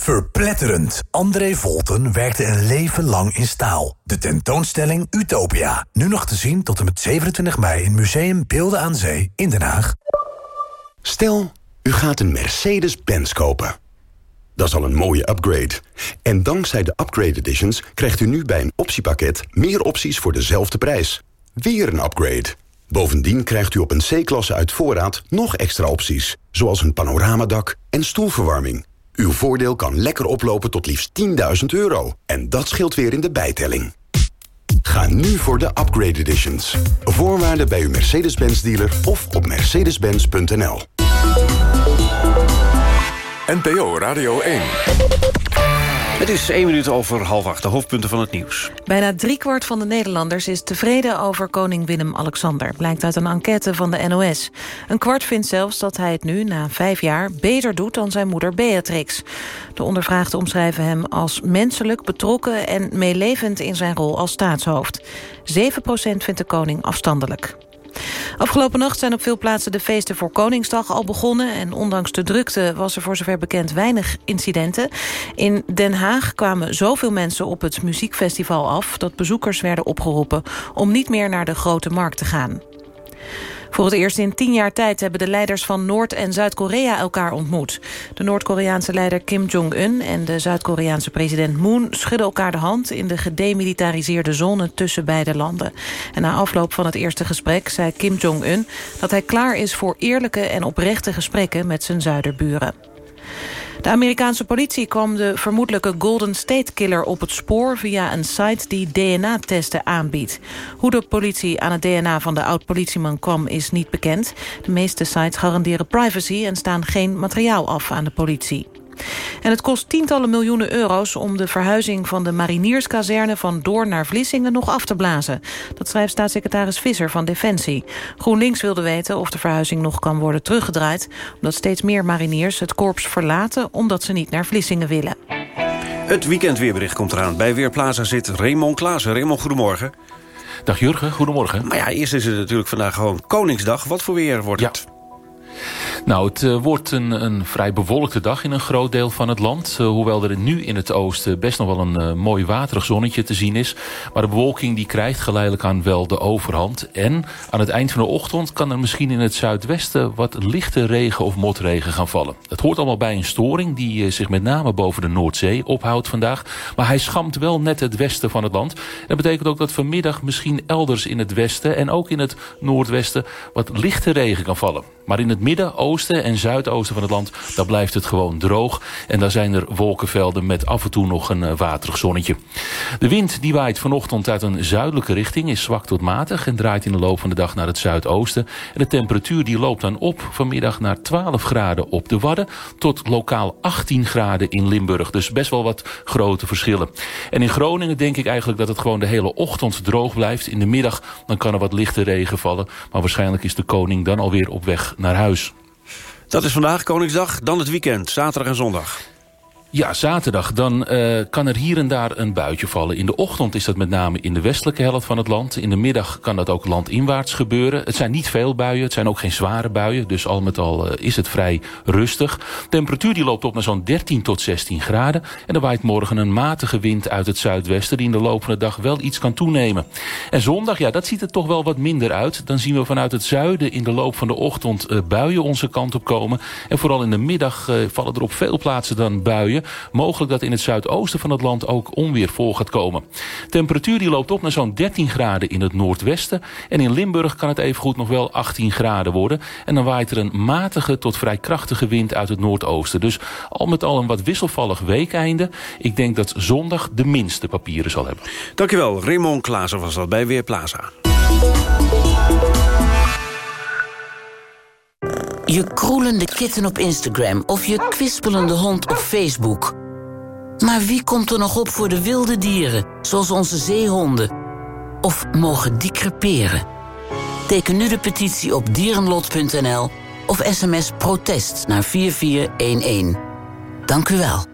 Verpletterend. André Volten werkte een leven lang in staal. De tentoonstelling Utopia. Nu nog te zien tot en met 27 mei in Museum Beelden aan Zee in Den Haag. Stel, u gaat een Mercedes-Benz kopen. Dat is al een mooie upgrade. En dankzij de Upgrade Editions krijgt u nu bij een optiepakket... meer opties voor dezelfde prijs. Weer een upgrade. Bovendien krijgt u op een C-klasse uit voorraad nog extra opties. Zoals een panoramadak en stoelverwarming. Uw voordeel kan lekker oplopen tot liefst 10.000 euro. En dat scheelt weer in de bijtelling. Ga nu voor de Upgrade Editions. Voorwaarden bij uw Mercedes-Benz dealer of op mercedes-benz.nl. NPO Radio 1. Het is één minuut over half acht, de hoofdpunten van het nieuws. Bijna driekwart van de Nederlanders is tevreden over koning Willem-Alexander... blijkt uit een enquête van de NOS. Een kwart vindt zelfs dat hij het nu, na vijf jaar... beter doet dan zijn moeder Beatrix. De ondervraagden omschrijven hem als menselijk, betrokken... en meelevend in zijn rol als staatshoofd. 7% vindt de koning afstandelijk. Afgelopen nacht zijn op veel plaatsen de feesten voor Koningsdag al begonnen... en ondanks de drukte was er voor zover bekend weinig incidenten. In Den Haag kwamen zoveel mensen op het muziekfestival af... dat bezoekers werden opgeroepen om niet meer naar de Grote Markt te gaan. Voor het eerst in tien jaar tijd hebben de leiders van Noord- en Zuid-Korea elkaar ontmoet. De Noord-Koreaanse leider Kim Jong-un en de Zuid-Koreaanse president Moon schudden elkaar de hand in de gedemilitariseerde zone tussen beide landen. En na afloop van het eerste gesprek zei Kim Jong-un dat hij klaar is voor eerlijke en oprechte gesprekken met zijn zuiderburen. De Amerikaanse politie kwam de vermoedelijke Golden State Killer op het spoor... via een site die DNA-testen aanbiedt. Hoe de politie aan het DNA van de oud-politieman kwam is niet bekend. De meeste sites garanderen privacy en staan geen materiaal af aan de politie. En het kost tientallen miljoenen euro's om de verhuizing van de marinierskazerne van Doorn naar Vlissingen nog af te blazen. Dat schrijft staatssecretaris Visser van Defensie. GroenLinks wilde weten of de verhuizing nog kan worden teruggedraaid, omdat steeds meer mariniers het korps verlaten omdat ze niet naar Vlissingen willen. Het weekendweerbericht komt eraan. Bij Weerplaza zit Raymond Klaassen. Raymond, goedemorgen. Dag Jurgen, goedemorgen. Maar ja, eerst is het natuurlijk vandaag gewoon Koningsdag. Wat voor weer wordt het? Nou, het uh, wordt een, een, vrij bewolkte dag in een groot deel van het land. Uh, hoewel er nu in het oosten best nog wel een uh, mooi waterig zonnetje te zien is. Maar de bewolking die krijgt geleidelijk aan wel de overhand. En aan het eind van de ochtend kan er misschien in het zuidwesten... wat lichte regen of motregen gaan vallen. Het hoort allemaal bij een storing die zich met name boven de Noordzee ophoudt vandaag. Maar hij schamt wel net het westen van het land. Dat betekent ook dat vanmiddag misschien elders in het westen... en ook in het noordwesten wat lichte regen kan vallen. Maar in het midden, oosten en zuidoosten van het land... daar blijft het gewoon droog. En daar zijn er wolkenvelden met af en toe nog een uh, waterig zonnetje. De wind die waait vanochtend uit een zuidelijke richting... is zwak tot matig en draait in de loop van de dag naar het zuidoosten. En de temperatuur die loopt dan op vanmiddag naar 12 graden op de Wadden... tot lokaal 18 graden in Limburg. Dus best wel wat grote verschillen. En in Groningen denk ik eigenlijk dat het gewoon de hele ochtend droog blijft. In de middag dan kan er wat lichte regen vallen. Maar waarschijnlijk is de koning dan alweer op weg naar huis. Dat is vandaag Koningsdag, dan het weekend, zaterdag en zondag. Ja, zaterdag. Dan uh, kan er hier en daar een buitje vallen. In de ochtend is dat met name in de westelijke helft van het land. In de middag kan dat ook landinwaarts gebeuren. Het zijn niet veel buien, het zijn ook geen zware buien. Dus al met al uh, is het vrij rustig. Temperatuur die loopt op naar zo'n 13 tot 16 graden. En er waait morgen een matige wind uit het zuidwesten... die in de loop van de dag wel iets kan toenemen. En zondag, ja, dat ziet er toch wel wat minder uit. Dan zien we vanuit het zuiden in de loop van de ochtend uh, buien onze kant op komen. En vooral in de middag vallen er op veel plaatsen dan buien. Mogelijk dat in het zuidoosten van het land ook onweer voor gaat komen. Temperatuur die loopt op naar zo'n 13 graden in het noordwesten. En in Limburg kan het evengoed nog wel 18 graden worden. En dan waait er een matige tot vrij krachtige wind uit het noordoosten. Dus al met al een wat wisselvallig weekeinde. Ik denk dat zondag de minste papieren zal hebben. Dankjewel, Raymond Klaassen was dat bij Weerplaza. Je kroelende kitten op Instagram of je kwispelende hond op Facebook. Maar wie komt er nog op voor de wilde dieren, zoals onze zeehonden? Of mogen die creperen? Teken nu de petitie op dierenlot.nl of sms protest naar 4411. Dank u wel.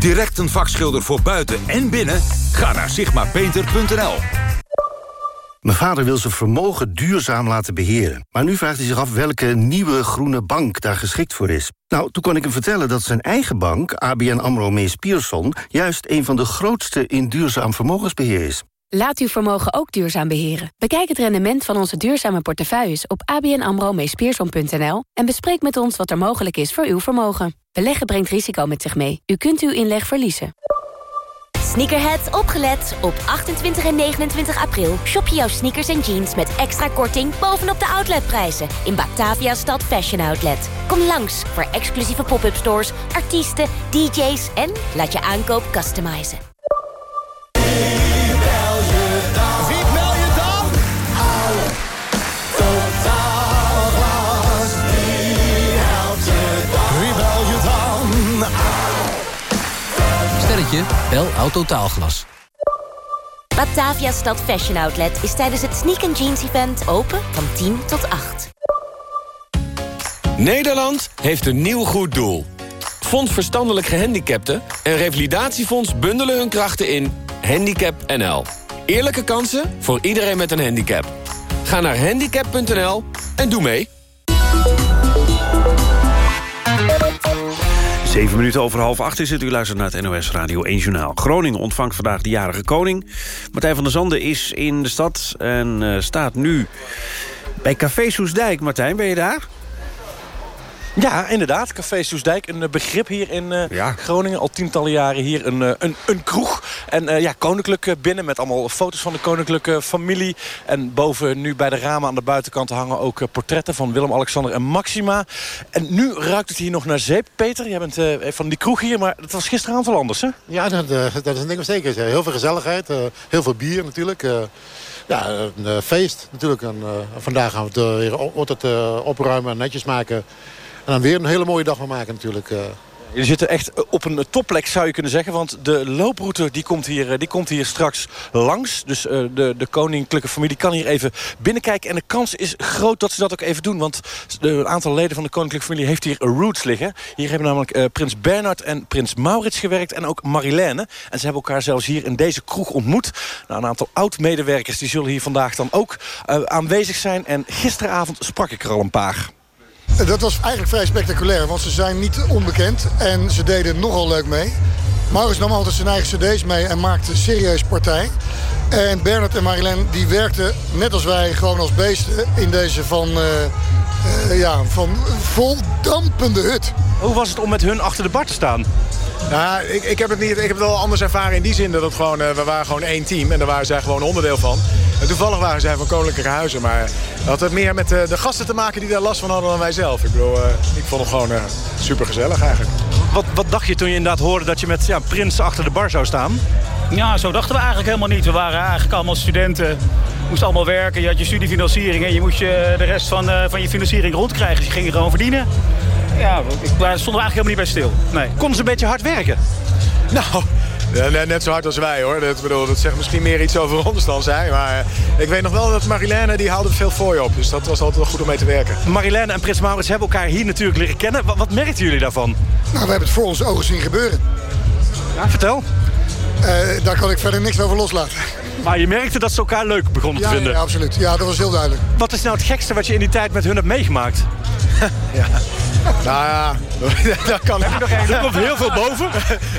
Direct een vakschilder voor buiten en binnen? Ga naar sigmapainter.nl. Mijn vader wil zijn vermogen duurzaam laten beheren. Maar nu vraagt hij zich af welke nieuwe groene bank daar geschikt voor is. Nou, toen kon ik hem vertellen dat zijn eigen bank, ABN AMRO Mees Pierson... juist een van de grootste in duurzaam vermogensbeheer is. Laat uw vermogen ook duurzaam beheren. Bekijk het rendement van onze duurzame portefeuilles op abnamro en bespreek met ons wat er mogelijk is voor uw vermogen. Beleggen brengt risico met zich mee. U kunt uw inleg verliezen. Sneakerheads opgelet. Op 28 en 29 april shop je jouw sneakers en jeans met extra korting bovenop de outletprijzen in Batavia Stad Fashion Outlet. Kom langs voor exclusieve pop-up stores, artiesten, DJ's en laat je aankoop customizen. Sterretje, bel Autotaalglas. Batavia Stad Fashion Outlet is tijdens het Sneak Jeans Event open van 10 tot 8. Nederland heeft een nieuw goed doel. Fonds Verstandelijk Gehandicapten en Revalidatiefonds bundelen hun krachten in Handicap NL. Eerlijke kansen voor iedereen met een handicap. Ga naar handicap.nl en doe mee. Zeven minuten over half acht is het. U luistert naar het NOS Radio 1 Journaal. Groningen ontvangt vandaag de jarige koning. Martijn van der Zanden is in de stad en uh, staat nu bij Café Soesdijk. Martijn, ben je daar? Ja, inderdaad. Café Soesdijk, een eh, begrip hier in uh, Groningen. Al tientallen jaren hier een, uh, een, een kroeg. En uh, ja, koninklijk binnen met allemaal foto's van de koninklijke familie. En boven nu bij de ramen aan de buitenkant hangen ook portretten van Willem, Alexander en Maxima. En nu ruikt het hier nog naar zeep. Peter, jij bent van die kroeg hier, maar het was gisteravond wel anders, hè? Ja, dat, dat is een ding zeker. Heel veel gezelligheid, heel veel bier natuurlijk. ja, een feest natuurlijk. En, vandaag gaan we het weer opruimen en netjes maken... Dan weer een hele mooie dag van maken natuurlijk. Je zitten echt op een topplek zou je kunnen zeggen. Want de looproute die komt hier, die komt hier straks langs. Dus uh, de, de koninklijke familie kan hier even binnenkijken. En de kans is groot dat ze dat ook even doen. Want de, een aantal leden van de koninklijke familie heeft hier roots liggen. Hier hebben namelijk prins Bernard en prins Maurits gewerkt. En ook Marilène. En ze hebben elkaar zelfs hier in deze kroeg ontmoet. Nou, een aantal oud-medewerkers die zullen hier vandaag dan ook aanwezig zijn. En gisteravond sprak ik er al een paar. Dat was eigenlijk vrij spectaculair, want ze zijn niet onbekend en ze deden nogal leuk mee. Maurits nam altijd zijn eigen cd's mee en maakte serieus partij. En Bernard en Marilyn die werkten net als wij gewoon als beesten in deze van, uh, uh, ja, van voldampende hut. Hoe was het om met hun achter de bar te staan? Nou, ik, ik, heb het niet, ik heb het wel anders ervaren in die zin dat het gewoon, uh, we waren gewoon één team en daar waren zij gewoon onderdeel van. En toevallig waren zij van Koninklijke Huizen, maar dat had meer met de, de, gasten te maken die daar last van hadden dan wij zelf. Ik bedoel, uh, ik vond het gewoon uh, super gezellig eigenlijk. Wat, wat dacht je toen je inderdaad hoorde dat je met ja, Prins achter de bar zou staan? Ja, zo dachten we eigenlijk helemaal niet. We waren eigenlijk allemaal studenten. moesten allemaal werken. Je had je studiefinanciering en je moest je de rest van, van je financiering rondkrijgen. Dus je ging gewoon verdienen ja, ik, stonden we eigenlijk helemaal niet bij stil. Nee. Konden ze een beetje hard werken? Nou, net, net zo hard als wij hoor. Dat, bedoel, dat zegt misschien meer iets over ons dan zij. Maar eh, ik weet nog wel dat Marilène die haalde veel voor je op. Dus dat was altijd wel goed om mee te werken. Marilène en Prins Maurits hebben elkaar hier natuurlijk leren kennen. Wat, wat merkten jullie daarvan? Nou, we hebben het voor onze ogen zien gebeuren. Ja, vertel. Eh, daar kan ik verder niks over loslaten. Maar je merkte dat ze elkaar leuk begonnen Ja, te vinden. ja, absoluut. Ja, dat was heel duidelijk. Wat is nou het gekste wat je in die tijd met hun hebt meegemaakt? Nou ja, daar kan ik nog even. Er komt heel veel boven.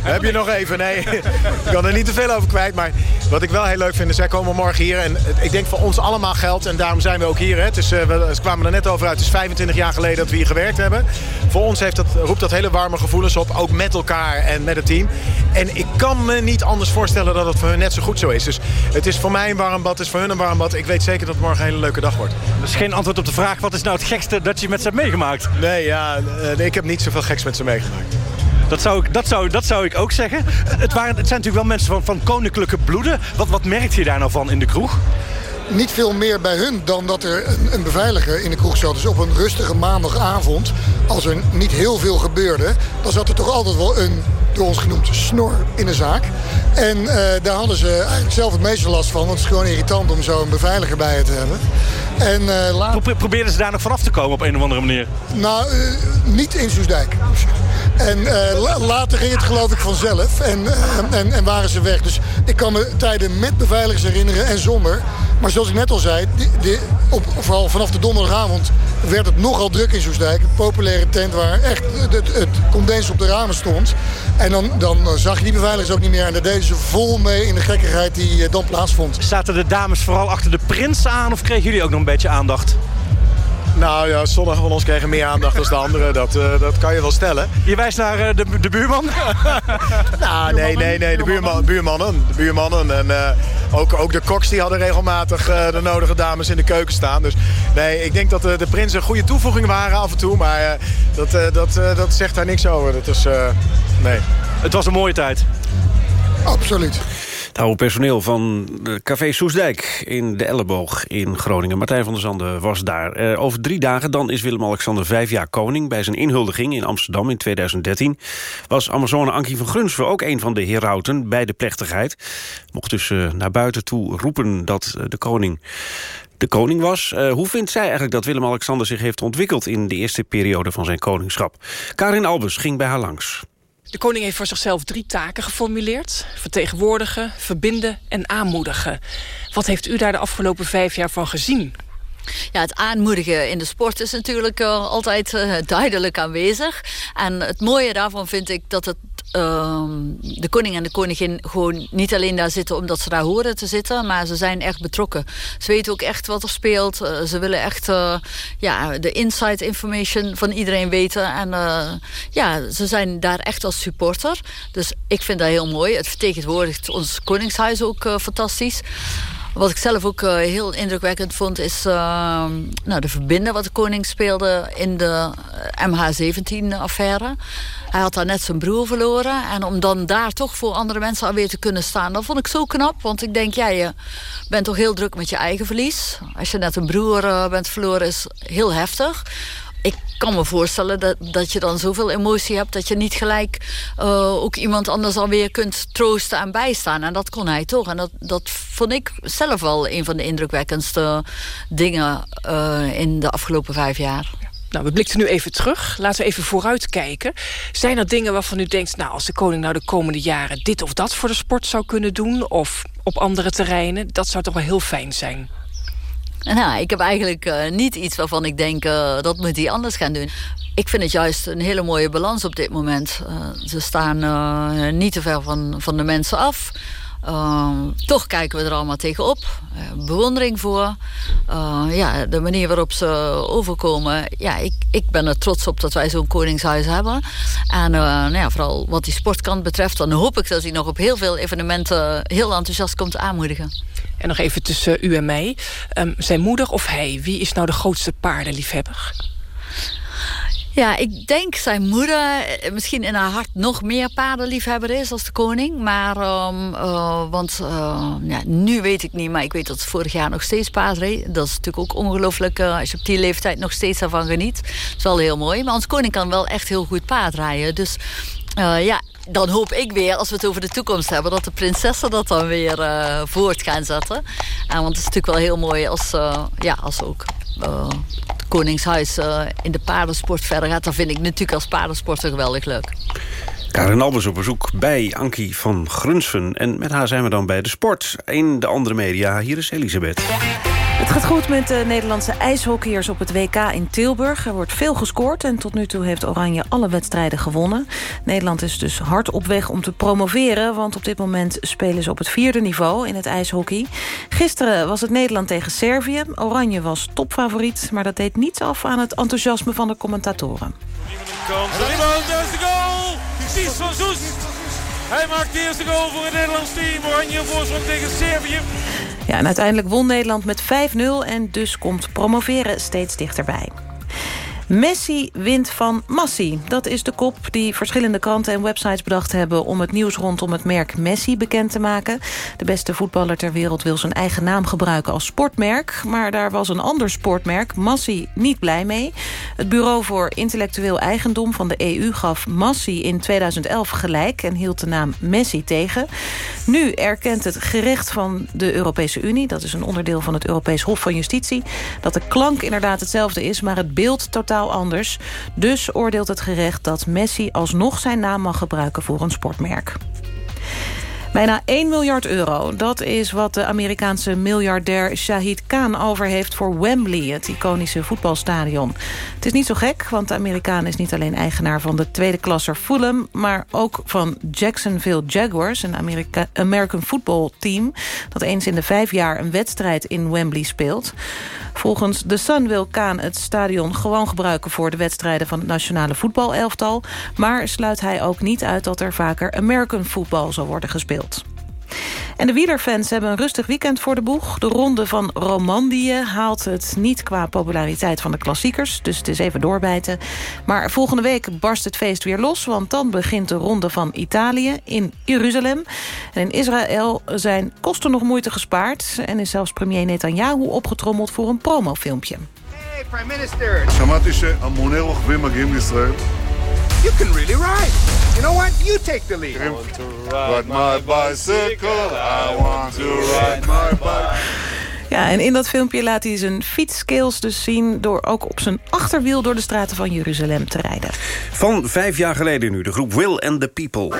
Heb je nog even? Nee, ik kan er niet te veel over kwijt. Maar wat ik wel heel leuk vind is, zij komen morgen hier. En ik denk voor ons allemaal geldt. En daarom zijn we ook hier. Hè. Het is, eh, we kwamen er net over uit. Het is 25 jaar geleden dat we hier gewerkt hebben. Voor ons heeft dat, roept dat hele warme gevoelens op. Ook met elkaar en met het team. En ik kan me niet anders voorstellen dat het voor hun net zo goed zo is. Dus het is voor mij een warm bad. Het is voor hun een warm bad. Ik weet zeker dat het morgen een hele leuke dag wordt. Dat is geen antwoord op de vraag, wat is nou het gekste dat je met ze hebt meegemaakt? Nee, ja, eh, ik heb niet zoveel geks met ze meegemaakt. Dat zou, ik, dat, zou, dat zou ik ook zeggen. Het, waren, het zijn natuurlijk wel mensen van, van koninklijke bloeden. Wat, wat merkt je daar nou van in de kroeg? Niet veel meer bij hun dan dat er een, een beveiliger in de kroeg zat. Dus op een rustige maandagavond, als er niet heel veel gebeurde... dan zat er toch altijd wel een, door ons genoemd, snor in de zaak. En eh, daar hadden ze eigenlijk zelf het meeste last van. Want het is gewoon irritant om zo'n beveiliger bij je te hebben. En, eh, laat... Pro- Probeerden ze daar nog vanaf te komen op een of andere manier? Nou, eh, niet in Soesdijk. En eh, la- later ging het geloof ik vanzelf en, eh, en, en waren ze weg. Dus ik kan me tijden met beveiligers herinneren en zonder. Maar zoals ik net al zei, die, die, op, vooral vanaf de donderdagavond werd het nogal druk in Soesdijk. Een populaire tent waar echt het, het, het condens op de ramen stond. En dan, dan zag je die beveiligers ook niet meer. En daar deden ze vol mee in de gekkigheid die eh, dan plaatsvond. Zaten de dames vooral achter de prins aan of kregen jullie ook nog een beetje aandacht? Nou ja, sommigen van ons kregen meer aandacht dan de anderen. Dat, eh, dat kan je wel stellen. Je wijst naar eh, de, de buurman? nou, nee, nee, nee. De buurman, buurmannen. De buurmannen. En eh, ook, ook de koks die hadden regelmatig eh, de nodige dames in de keuken staan. Dus nee, ik denk dat de, de prins een goede toevoeging waren af en toe. Maar eh, dat, eh, dat, eh, dat zegt daar niks over. Dat is, eh, nee. Het was een mooie tijd. Absoluut. Het oude personeel van de Café Soesdijk in de Elleboog in Groningen. Martijn van der Zanden was daar. Eh, over drie dagen dan is Willem-Alexander vijf jaar koning. Bij zijn inhuldiging in Amsterdam in 2013... was Amazone Ankie van Grunsven ook een van de herauten bij de plechtigheid. Mocht dus eh, naar buiten toe roepen dat eh, de koning de koning was. Eh, hoe vindt zij eigenlijk dat Willem-Alexander zich heeft ontwikkeld... in de eerste periode van zijn koningschap? Karin Albers ging bij haar langs. De koning heeft voor zichzelf drie taken geformuleerd. Vertegenwoordigen, verbinden en aanmoedigen. Wat heeft u daar de afgelopen vijf jaar van gezien? Ja, het aanmoedigen in de sport is natuurlijk uh, altijd uh, duidelijk aanwezig. En het mooie daarvan vind ik dat het uh, de koning en de koningin gewoon niet alleen daar zitten omdat ze daar horen te zitten, maar ze zijn echt betrokken. Ze weten ook echt wat er speelt. Uh, ze willen echt ja, de inside information van iedereen weten. En ja, ze zijn daar echt als supporter. Dus ik vind dat heel mooi. Het vertegenwoordigt ons koningshuis ook fantastisch. Wat ik zelf ook uh, heel indrukwekkend vond... is uh, nou, de verbinden wat de koning speelde in de MH17-affaire. Hij had daar net zijn broer verloren. En om dan daar toch voor andere mensen alweer te kunnen staan... dat vond ik zo knap. Want ik denk, ja, je bent toch heel druk met je eigen verlies. Als je net een broer uh, bent verloren, is heel heftig ik kan me voorstellen dat, dat je dan zoveel emotie hebt... dat je niet gelijk uh, ook iemand anders alweer kunt troosten en bijstaan. En dat kon hij toch. En dat, dat vond ik zelf wel een van de indrukwekkendste dingen... Uh, in de afgelopen vijf jaar. Nou, we blikten nu even terug. Laten we even vooruit kijken. Zijn er dingen waarvan u denkt... nou, als de koning nou de komende jaren dit of dat voor de sport zou kunnen doen... of op andere terreinen, dat zou toch wel heel fijn zijn? Nou, ik heb eigenlijk uh, niet iets waarvan ik denk uh, dat moet hij anders gaan doen. Ik vind het juist een hele mooie balans op dit moment. Uh, ze staan niet te ver van, van de mensen af. Uh, toch kijken we er allemaal tegenop. Uh, bewondering voor. Uh, ja, de manier waarop ze overkomen. Ja, ik, ik ben er trots op dat wij zo'n koningshuis hebben. En nou ja, vooral wat die sportkant betreft... dan hoop ik dat hij nog op heel veel evenementen... heel enthousiast komt aanmoedigen. En nog even tussen u en mij. Um, zijn moeder of hij? Wie is nou de grootste paardenliefhebber? Ja, ik denk zijn moeder misschien in haar hart nog meer paardenliefhebber is als de koning. Maar, um, uh, want uh, ja, nu weet ik niet, maar ik weet dat ze vorig jaar nog steeds paard reed. Dat is natuurlijk ook ongelooflijk uh, als je op die leeftijd nog steeds daarvan geniet. Dat is wel heel mooi. Maar ons koning kan wel echt heel goed paard rijden. Dus ja, dan hoop ik weer, als we het over de toekomst hebben... dat de prinsessen dat dan weer voort gaan zetten. Want het is natuurlijk wel heel mooi als, ja, als ook het Koningshuis in de paardensport verder gaat. Dat vind ik natuurlijk als paardensporter geweldig leuk. Karin Albers op bezoek bij Ankie van Grunsven. En met haar zijn we dan bij de sport. In de andere media, hier is Elisabeth. Het gaat goed met de Nederlandse ijshockeyers op het WK in Tilburg. Er wordt veel gescoord en tot nu toe heeft Oranje alle wedstrijden gewonnen. Nederland is dus hard op weg om te promoveren... want op dit moment spelen ze op het vierde niveau in het ijshockey. Gisteren was het Nederland tegen Servië. Oranje was topfavoriet, maar dat deed niets af aan het enthousiasme van de commentatoren. Kans. Rebound, daar is de goal. Ties van Soes. Hij maakt de eerste goal voor het Nederlands team. Oranje voorsprong tegen Servië. Ja, en uiteindelijk won Nederland met 5-0 en dus komt promoveren steeds dichterbij. Messi wint van Massi. Dat is de kop die verschillende kranten en websites bedacht hebben... om het nieuws rondom het merk Messi bekend te maken. De beste voetballer ter wereld wil zijn eigen naam gebruiken als sportmerk. Maar daar was een ander sportmerk, Massi, niet blij mee. Het Bureau voor Intellectueel Eigendom van de EU gaf Massi in 2011 gelijk... en hield de naam Messi tegen. Nu erkent het gerecht van de Europese Unie... dat is een onderdeel van het Europees Hof van Justitie... dat de klank inderdaad hetzelfde is, maar het beeld totaal anders. Dus oordeelt het gerecht dat Messi alsnog zijn naam mag gebruiken voor een sportmerk. Bijna 1 miljard euro. Dat is wat de Amerikaanse miljardair Shahid Khan over heeft voor Wembley, het iconische voetbalstadion. Het is niet zo gek, want de Amerikaan is niet alleen eigenaar van de tweede klasser Fulham, maar ook van Jacksonville Jaguars, een American football team dat eens in de vijf jaar een wedstrijd in Wembley speelt. Volgens The Sun wil Kaan het stadion gewoon gebruiken... voor de wedstrijden van het nationale voetbalelftal. Maar sluit hij ook niet uit dat er vaker American football zal worden gespeeld. En de wielerfans hebben een rustig weekend voor de boeg. De ronde van Romandie haalt het niet qua populariteit van de klassiekers. Dus het is even doorbijten. Maar volgende week barst het feest weer los. Want dan begint de ronde van Italië in Jeruzalem. En in Israël zijn kosten nog moeite gespaard. En is zelfs premier Netanyahu opgetrommeld voor een promofilmpje. Hey, prime minister. You can really ride. You know what? You take the lead. I want to ride my bicycle. I want to ride my bike. Ja, en in dat filmpje laat hij zijn fietsskills dus zien... door ook op zijn achterwiel door de straten van Jeruzalem te rijden. Van vijf jaar geleden nu, de groep Will and the People.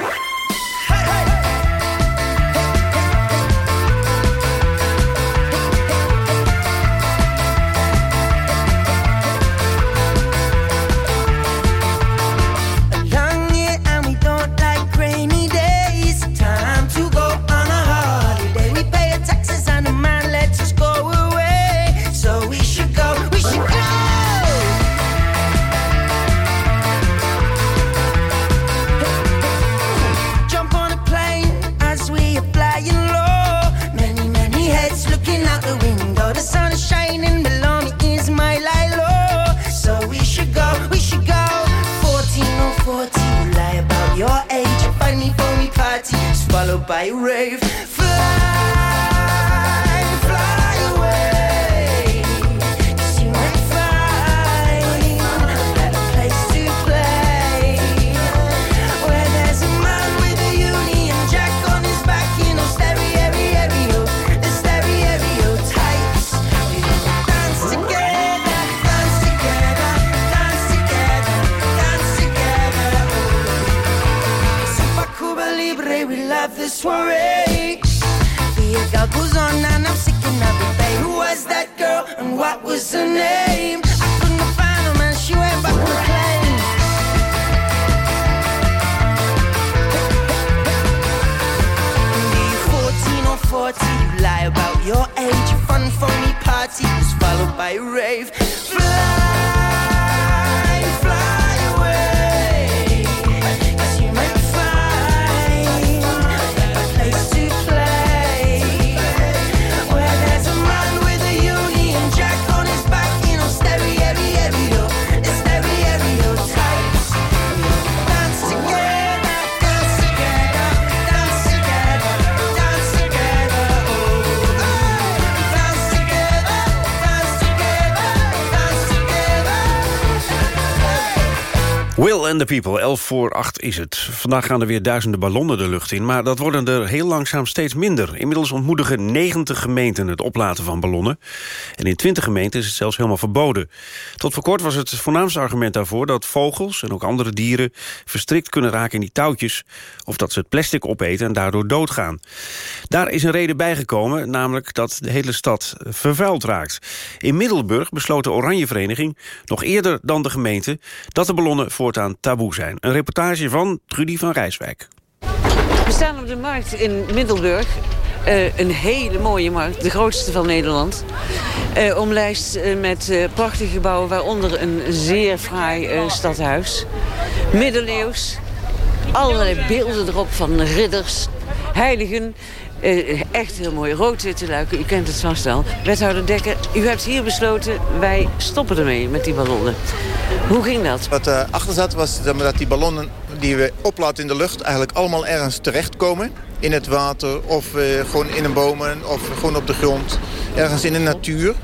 And the People, 11 voor 8 is het. Vandaag gaan er weer duizenden ballonnen de lucht in... maar dat worden er heel langzaam steeds minder. Inmiddels ontmoedigen 90 gemeenten het oplaten van ballonnen. En in 20 gemeenten is het zelfs helemaal verboden. Tot voor kort was het voornaamste argument daarvoor... dat vogels en ook andere dieren verstrikt kunnen raken in die touwtjes... of dat ze het plastic opeten en daardoor doodgaan. Daar is een reden bijgekomen, namelijk dat de hele stad vervuild raakt. In Middelburg besloot de Oranje Vereniging... nog eerder dan de gemeente dat de ballonnen voortaan taboe zijn. Een reportage van Trudy van Rijswijk. We staan op de markt in Middelburg. Eh, een hele mooie markt, de grootste van Nederland. Eh, omlijst eh, met prachtige gebouwen, waaronder een zeer fraai stadhuis. Middeleeuws. Allerlei beelden erop van ridders, heiligen. Eh, echt heel mooi. Rood-witte luiken, u kent het vast wel. Wethouder Dekker, u hebt hier besloten, wij stoppen ermee met die ballonnen. Hoe ging dat? Wat erachter zat was dat die ballonnen die we oplaten in de lucht... eigenlijk allemaal ergens terechtkomen. In het water of eh, gewoon in een bomen of gewoon op de grond. Ergens in de natuur.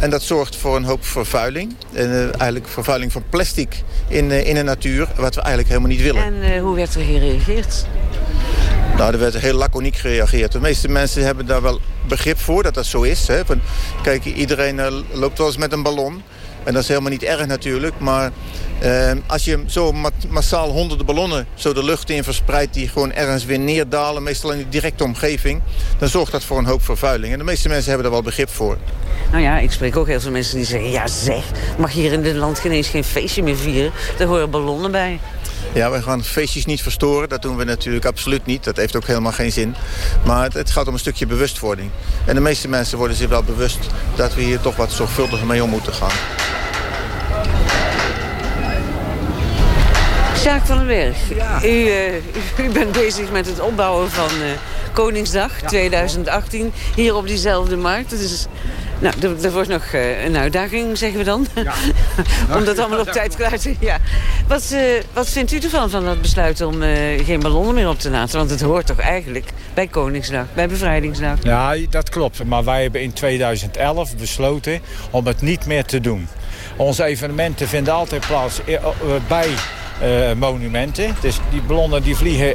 En dat zorgt voor een hoop vervuiling. En, eh, eigenlijk vervuiling van plastic in, eh, in de natuur. Wat we eigenlijk helemaal niet willen. En eh, hoe werd er gereageerd? Nou, er werd heel laconiek gereageerd. De meeste mensen hebben daar wel begrip voor dat dat zo is. Hè. Kijk, iedereen eh, loopt wel eens met een ballon. En dat is helemaal niet erg natuurlijk. Maar eh, als je zo ma- massaal honderden ballonnen zo de lucht in verspreidt... die gewoon ergens weer neerdalen, meestal in de directe omgeving... dan zorgt dat voor een hoop vervuiling. En de meeste mensen hebben daar wel begrip voor. Nou ja, ik spreek ook heel veel mensen die zeggen... ja zeg, mag hier in dit land geen eens geen feestje meer vieren? Daar horen ballonnen bij. Ja, we gaan feestjes niet verstoren. Dat doen we natuurlijk absoluut niet. Dat heeft ook helemaal geen zin. Maar het, het gaat om een stukje bewustwording. En de meeste mensen worden zich wel bewust... dat we hier toch wat zorgvuldiger mee om moeten gaan. Sjaak van den Berg, u, eh, u bent bezig met het opbouwen van eh, Koningsdag 2018. Hier op diezelfde markt. Het is, nou, er, er wordt nog eh, een uitdaging, zeggen we dan. om dat allemaal op tijd klaar te... Ja. Wat, wat vindt u ervan, van dat besluit om geen ballonnen meer op te laten? Want het hoort toch eigenlijk bij Koningsdag, bij Bevrijdingsdag? Ja, dat klopt. Maar wij hebben in 2011 besloten om het niet meer te doen. Onze evenementen vinden altijd plaats bij monumenten. Dus die ballonnen die vliegen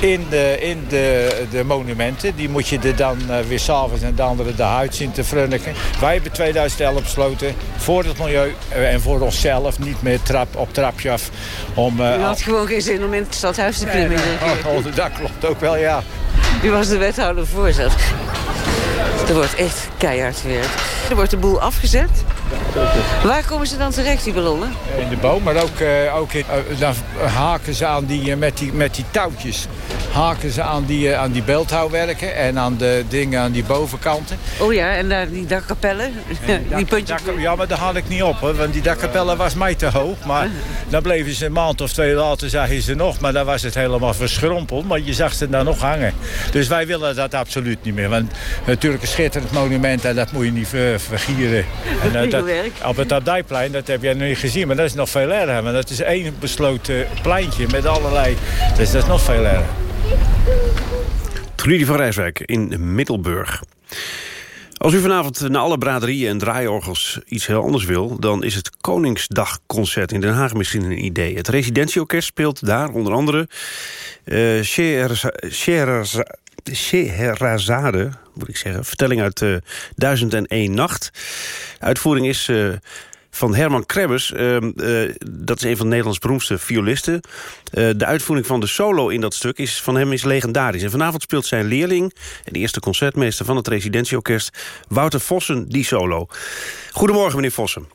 in de, in de, de monumenten. Die moet je er dan eh, weer s'avonds en de andere dag uit zien te frunniken. Wij hebben 2011 besloten voor het milieu eh, en voor onszelf niet meer trap op trapje af. Om, eh, U had gewoon geen zin om in het stadhuis te klimmen. Oh, dat klopt ook wel, ja. U was de wethouder voor zelfs. Er wordt echt keihard gewerkt. Er wordt de boel afgezet. Waar komen ze dan terecht, die ballonnen? In de boom, maar ook, eh, ook in, eh, dan haken ze aan die, eh, met, die, met die touwtjes. Haken ze aan die, aan die beeldhouwwerken en aan de dingen aan die bovenkanten. Oh ja, en daar die dakkapellen. die puntjes. Ja, maar daar had ik niet op, hoor, want die dakkapelle was mij te hoog. Maar dan bleven ze een maand of twee later, zag je ze nog. Maar dan was het helemaal verschrompeld, maar je zag ze daar nog hangen. Dus wij willen dat absoluut niet meer. Want natuurlijk een schitterend monument en dat moet je niet ver- vergieren. En, dat, Spiegelwerk. op het Abdijplein, dat heb jij nog niet gezien, maar dat is nog veel erger. Want dat is één besloten pleintje met allerlei... Dus dat is nog veel erger. Trudy van Rijswijk in Middelburg. Als u vanavond naar alle braderieën en draaiorgels iets heel anders wil... dan is het Koningsdagconcert in Den Haag misschien een idee. Het residentieorkest speelt daar onder andere... eh Scheherazade, moet ik zeggen. Vertelling uit eh 1001 Nacht. De uitvoering is... eh, van Herman Krebbers. Ehm, eh, dat is een van Nederlands beroemdste violisten. De uitvoering van de solo in dat stuk is, van hem is legendarisch. En vanavond speelt zijn leerling en de eerste concertmeester van het residentieorkest... Wouter Vossen die solo. Goedemorgen, meneer Vossen.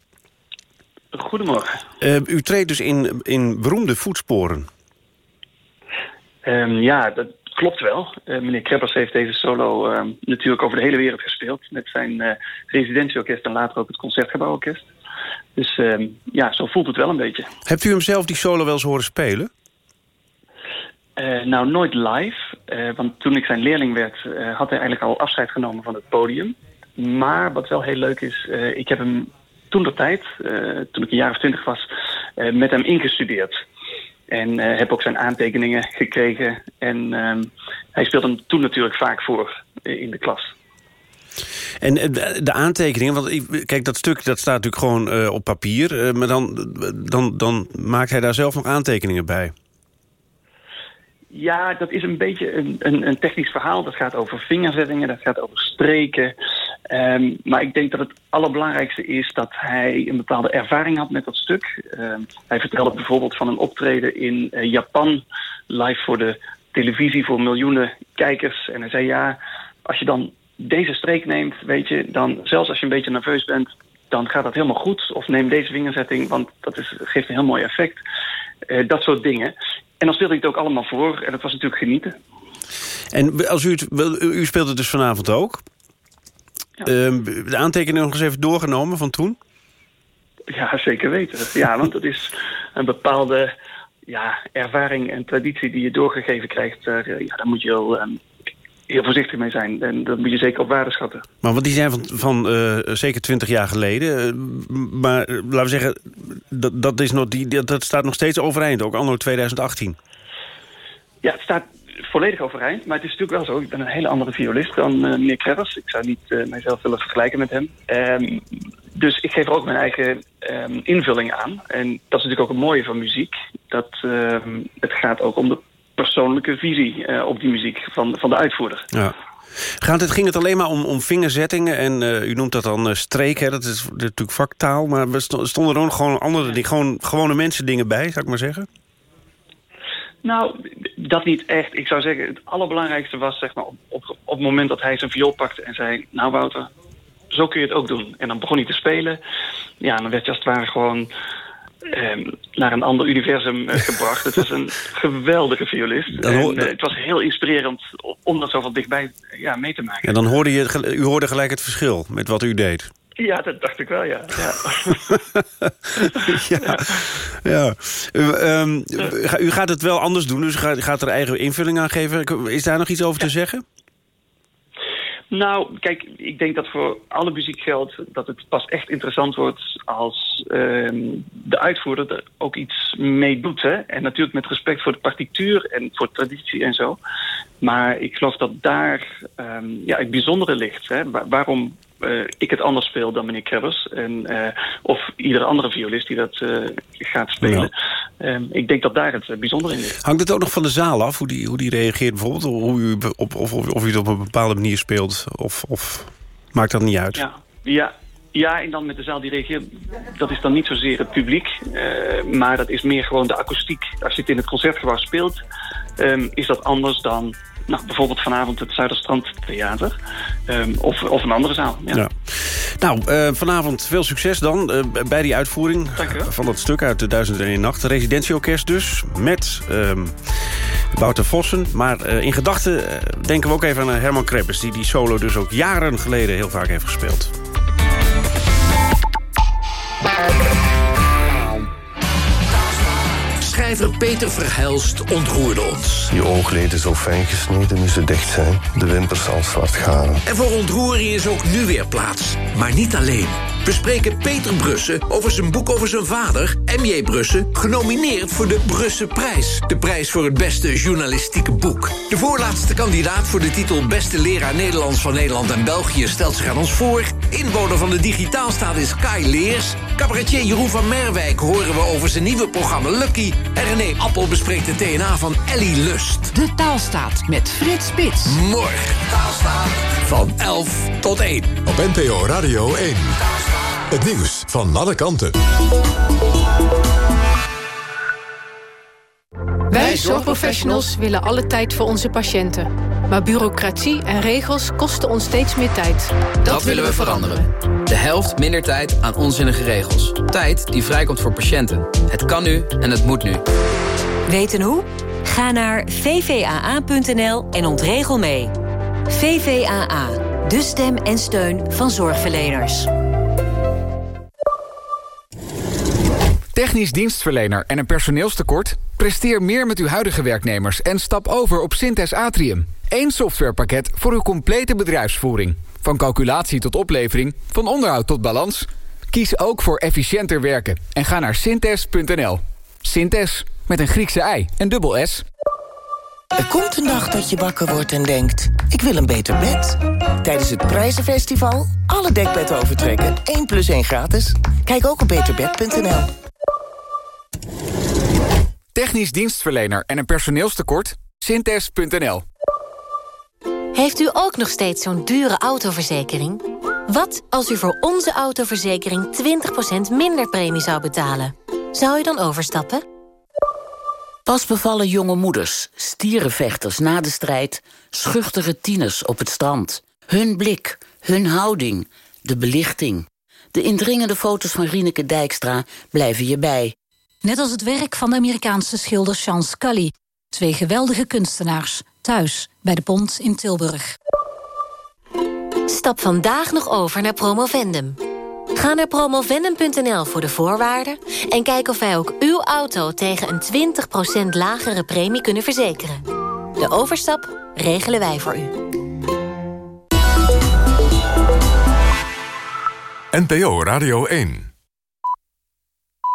Goedemorgen. Eh, u treedt dus in, in beroemde voetsporen. Ehm, ja, dat klopt wel. Eh, meneer Kreppers heeft deze solo ehm, natuurlijk over de hele wereld gespeeld. Met zijn eh, residentieorkest en later ook het Concertgebouworkest. Dus ehm, ja, zo voelt het wel een beetje. Hebt u hem zelf die solo wel eens horen spelen? Eh, nou, nooit live. want toen ik zijn leerling werd, had hij eigenlijk al afscheid genomen van het podium. Maar wat wel heel leuk is, ik heb hem toen de tijd, toen ik een jaar of twintig was, met hem ingestudeerd. En eh, heb ook zijn aantekeningen gekregen. En ehm, hij speelde hem toen natuurlijk vaak voor eh, in de klas. En eh, de, aantekeningen, want ik- kijk, dat stuk dat staat natuurlijk gewoon op papier. maar dan, dan, dan maakt hij daar zelf nog aantekeningen bij. Ja, dat is een beetje een, een, een technisch verhaal. Dat gaat over vingerzettingen, dat gaat over streken. Ehm, maar ik denk dat het allerbelangrijkste is dat hij een bepaalde ervaring had met dat stuk. Ehm, hij vertelde bijvoorbeeld van een optreden in eh, Japan, live voor de televisie voor miljoenen kijkers. En hij zei ja, als je dan deze streek neemt, weet je, dan zelfs als je een beetje nerveus bent, dan gaat dat helemaal goed. Of neem deze vingerzetting, want dat is, geeft een heel mooi effect. Eh, dat soort dingen. En dan speelde ik het ook allemaal voor. En dat was natuurlijk genieten. En als u, het, u speelt het dus vanavond ook. Ehm, de aantekeningen nog eens even doorgenomen van toen? Ja, zeker weten. Ja, want dat is een bepaalde ja, ervaring en traditie die je doorgegeven krijgt. Daar, eh, ja, daar moet je heel, ehm, heel voorzichtig mee zijn. En dat moet je zeker op waarde schatten. Maar want die zijn van, van eh, zeker twintig jaar geleden. Eh, maar laten we zeggen, dat, dat, is nog, die, dat, dat staat nog steeds overeind. Ook anno 2018. Ja, het staat volledig overeind. Maar het is natuurlijk wel zo. Ik ben een hele andere violist dan eh, meneer Krebbers. Ik zou niet eh, mijzelf willen vergelijken met hem. Ehm, dus ik geef er ook mijn eigen ehm, invulling aan. En dat is natuurlijk ook het mooie van muziek. Dat ehm, het gaat ook om de persoonlijke visie eh, op die muziek van, van de uitvoerder. Ja. Gaat het, ging het alleen maar om, om vingerzettingen? En u noemt dat dan uh, streken, dat is natuurlijk vaktaal. Maar sto- stonden er ook gewoon andere dingen, gewoon gewone mensen dingen bij, zou ik maar zeggen? Nou, dat niet echt. Ik zou zeggen, het allerbelangrijkste was zeg maar, op, op, op het moment dat hij zijn viool pakte en zei... Nou Wouter, zo kun je het ook doen. En dan begon hij te spelen. Ja, en dan werd je als het ware gewoon ehm, naar een ander universum eh, gebracht. het is een geweldige violist. Dan En, eh, het was heel inspirerend om dat zo van dichtbij ja, mee te maken. En dan hoorde je, u hoorde gelijk het verschil met wat u deed. Ja, dat dacht ik wel, ja. ja. ja. ja. U, ehm, u gaat het wel anders doen, dus u gaat, gaat er eigen invulling aan geven. Is daar nog iets over te zeggen? Nou, kijk, ik denk dat voor alle muziek geldt dat het pas echt interessant wordt als ehm, de uitvoerder er ook iets mee doet. Hè? En natuurlijk met respect voor de partituur en voor traditie en zo. Maar ik geloof dat daar ehm, ja, het bijzondere ligt. Hè? Wa- waarom ik het anders speel dan meneer Krebbers. En, eh, of iedere andere violist die dat eh, gaat spelen. Ehm, ik denk dat daar het eh, bijzondere in ligt. Hangt het ook nog van de zaal af, hoe die, hoe die reageert bijvoorbeeld? Hoe u, op, of, of, of u het op een bepaalde manier speelt? Of, of maakt dat niet uit? Ja, ja, ja, en dan met de zaal die reageert, dat is dan niet zozeer het publiek, eh, maar dat is meer gewoon de akoestiek. Als je het in het concertgebouw speelt, ehm, is dat anders dan nou, bijvoorbeeld vanavond het Zuiderstrand Theater ehm, of, of een andere zaal. Ja. Ja. Nou, eh, vanavond veel succes dan eh, bij die uitvoering van dat stuk uit de 1001 Nacht. Residentieorkest dus, met ehm, Wouter Vossen. Maar eh, in gedachten denken we ook even aan Herman Kreppers... die die solo dus ook jaren geleden heel vaak heeft gespeeld. Schrijver Peter Verhelst ontroerde ons. Je oogleden zo fijn gesneden nu ze dicht zijn. De wimpers al zwart garen. En voor ontroering is ook nu weer plaats. Maar niet alleen. We spreken Peter Brussen over zijn boek over zijn vader, M.J. Brussen, genomineerd voor de Brusse Prijs. De prijs voor het beste journalistieke boek. De voorlaatste kandidaat voor de titel Beste Leraar Nederlands van Nederland en België stelt zich aan ons voor. Inwoner van de digitaalstaat is Kai Leers. Cabaretier Jeroen van Merwijk horen we over zijn nieuwe programma Lucky. En René Appel bespreekt de TNA van Ellie Lust. De taalstaat met Frits Spits. Morgen. Van 11 tot 1. Op NPO Radio 1. Het nieuws van alle kanten. Wij zorgprofessionals willen alle tijd voor onze patiënten. Maar bureaucratie en regels kosten ons steeds meer tijd. Dat, willen we veranderen. De helft minder tijd aan onzinnige regels. Tijd die vrijkomt voor patiënten. Het kan nu en het moet nu. Weten hoe? Ga naar vvaa.nl en ontregel mee. VVAA, de stem en steun van zorgverleners. Technisch dienstverlener en een personeelstekort? Presteer meer met uw huidige werknemers en stap over op Synthes Atrium. Eén softwarepakket voor uw complete bedrijfsvoering. Van calculatie tot oplevering, van onderhoud tot balans. Kies ook voor efficiënter werken en ga naar synthes.nl. Synthes, met een Griekse ei en dubbel S. Er komt een dag dat je wakker wordt en denkt... ik wil een beter bed. Tijdens het Prijzenfestival alle dekbedden overtrekken. 1 plus 1 gratis. Kijk ook op beterbed.nl. Technisch dienstverlener en een personeelstekort? Synthes.nl Heeft u ook nog steeds zo'n dure autoverzekering? Wat als u voor onze autoverzekering 20% minder premie zou betalen? Zou u dan overstappen? Pas bevallen jonge moeders, stierenvechters na de strijd... schuchtere tieners op het strand. Hun blik, hun houding, de belichting. De indringende foto's van Rieneke Dijkstra blijven je bij. Net als het werk van de Amerikaanse schilder Sean Scully. Twee geweldige kunstenaars, thuis bij de Pont in Tilburg. Stap vandaag nog over naar Promovendum. Ga naar promovendum.nl voor de voorwaarden... en kijk of wij ook uw auto tegen een 20% lagere premie kunnen verzekeren. De overstap regelen wij voor u. NPO Radio 1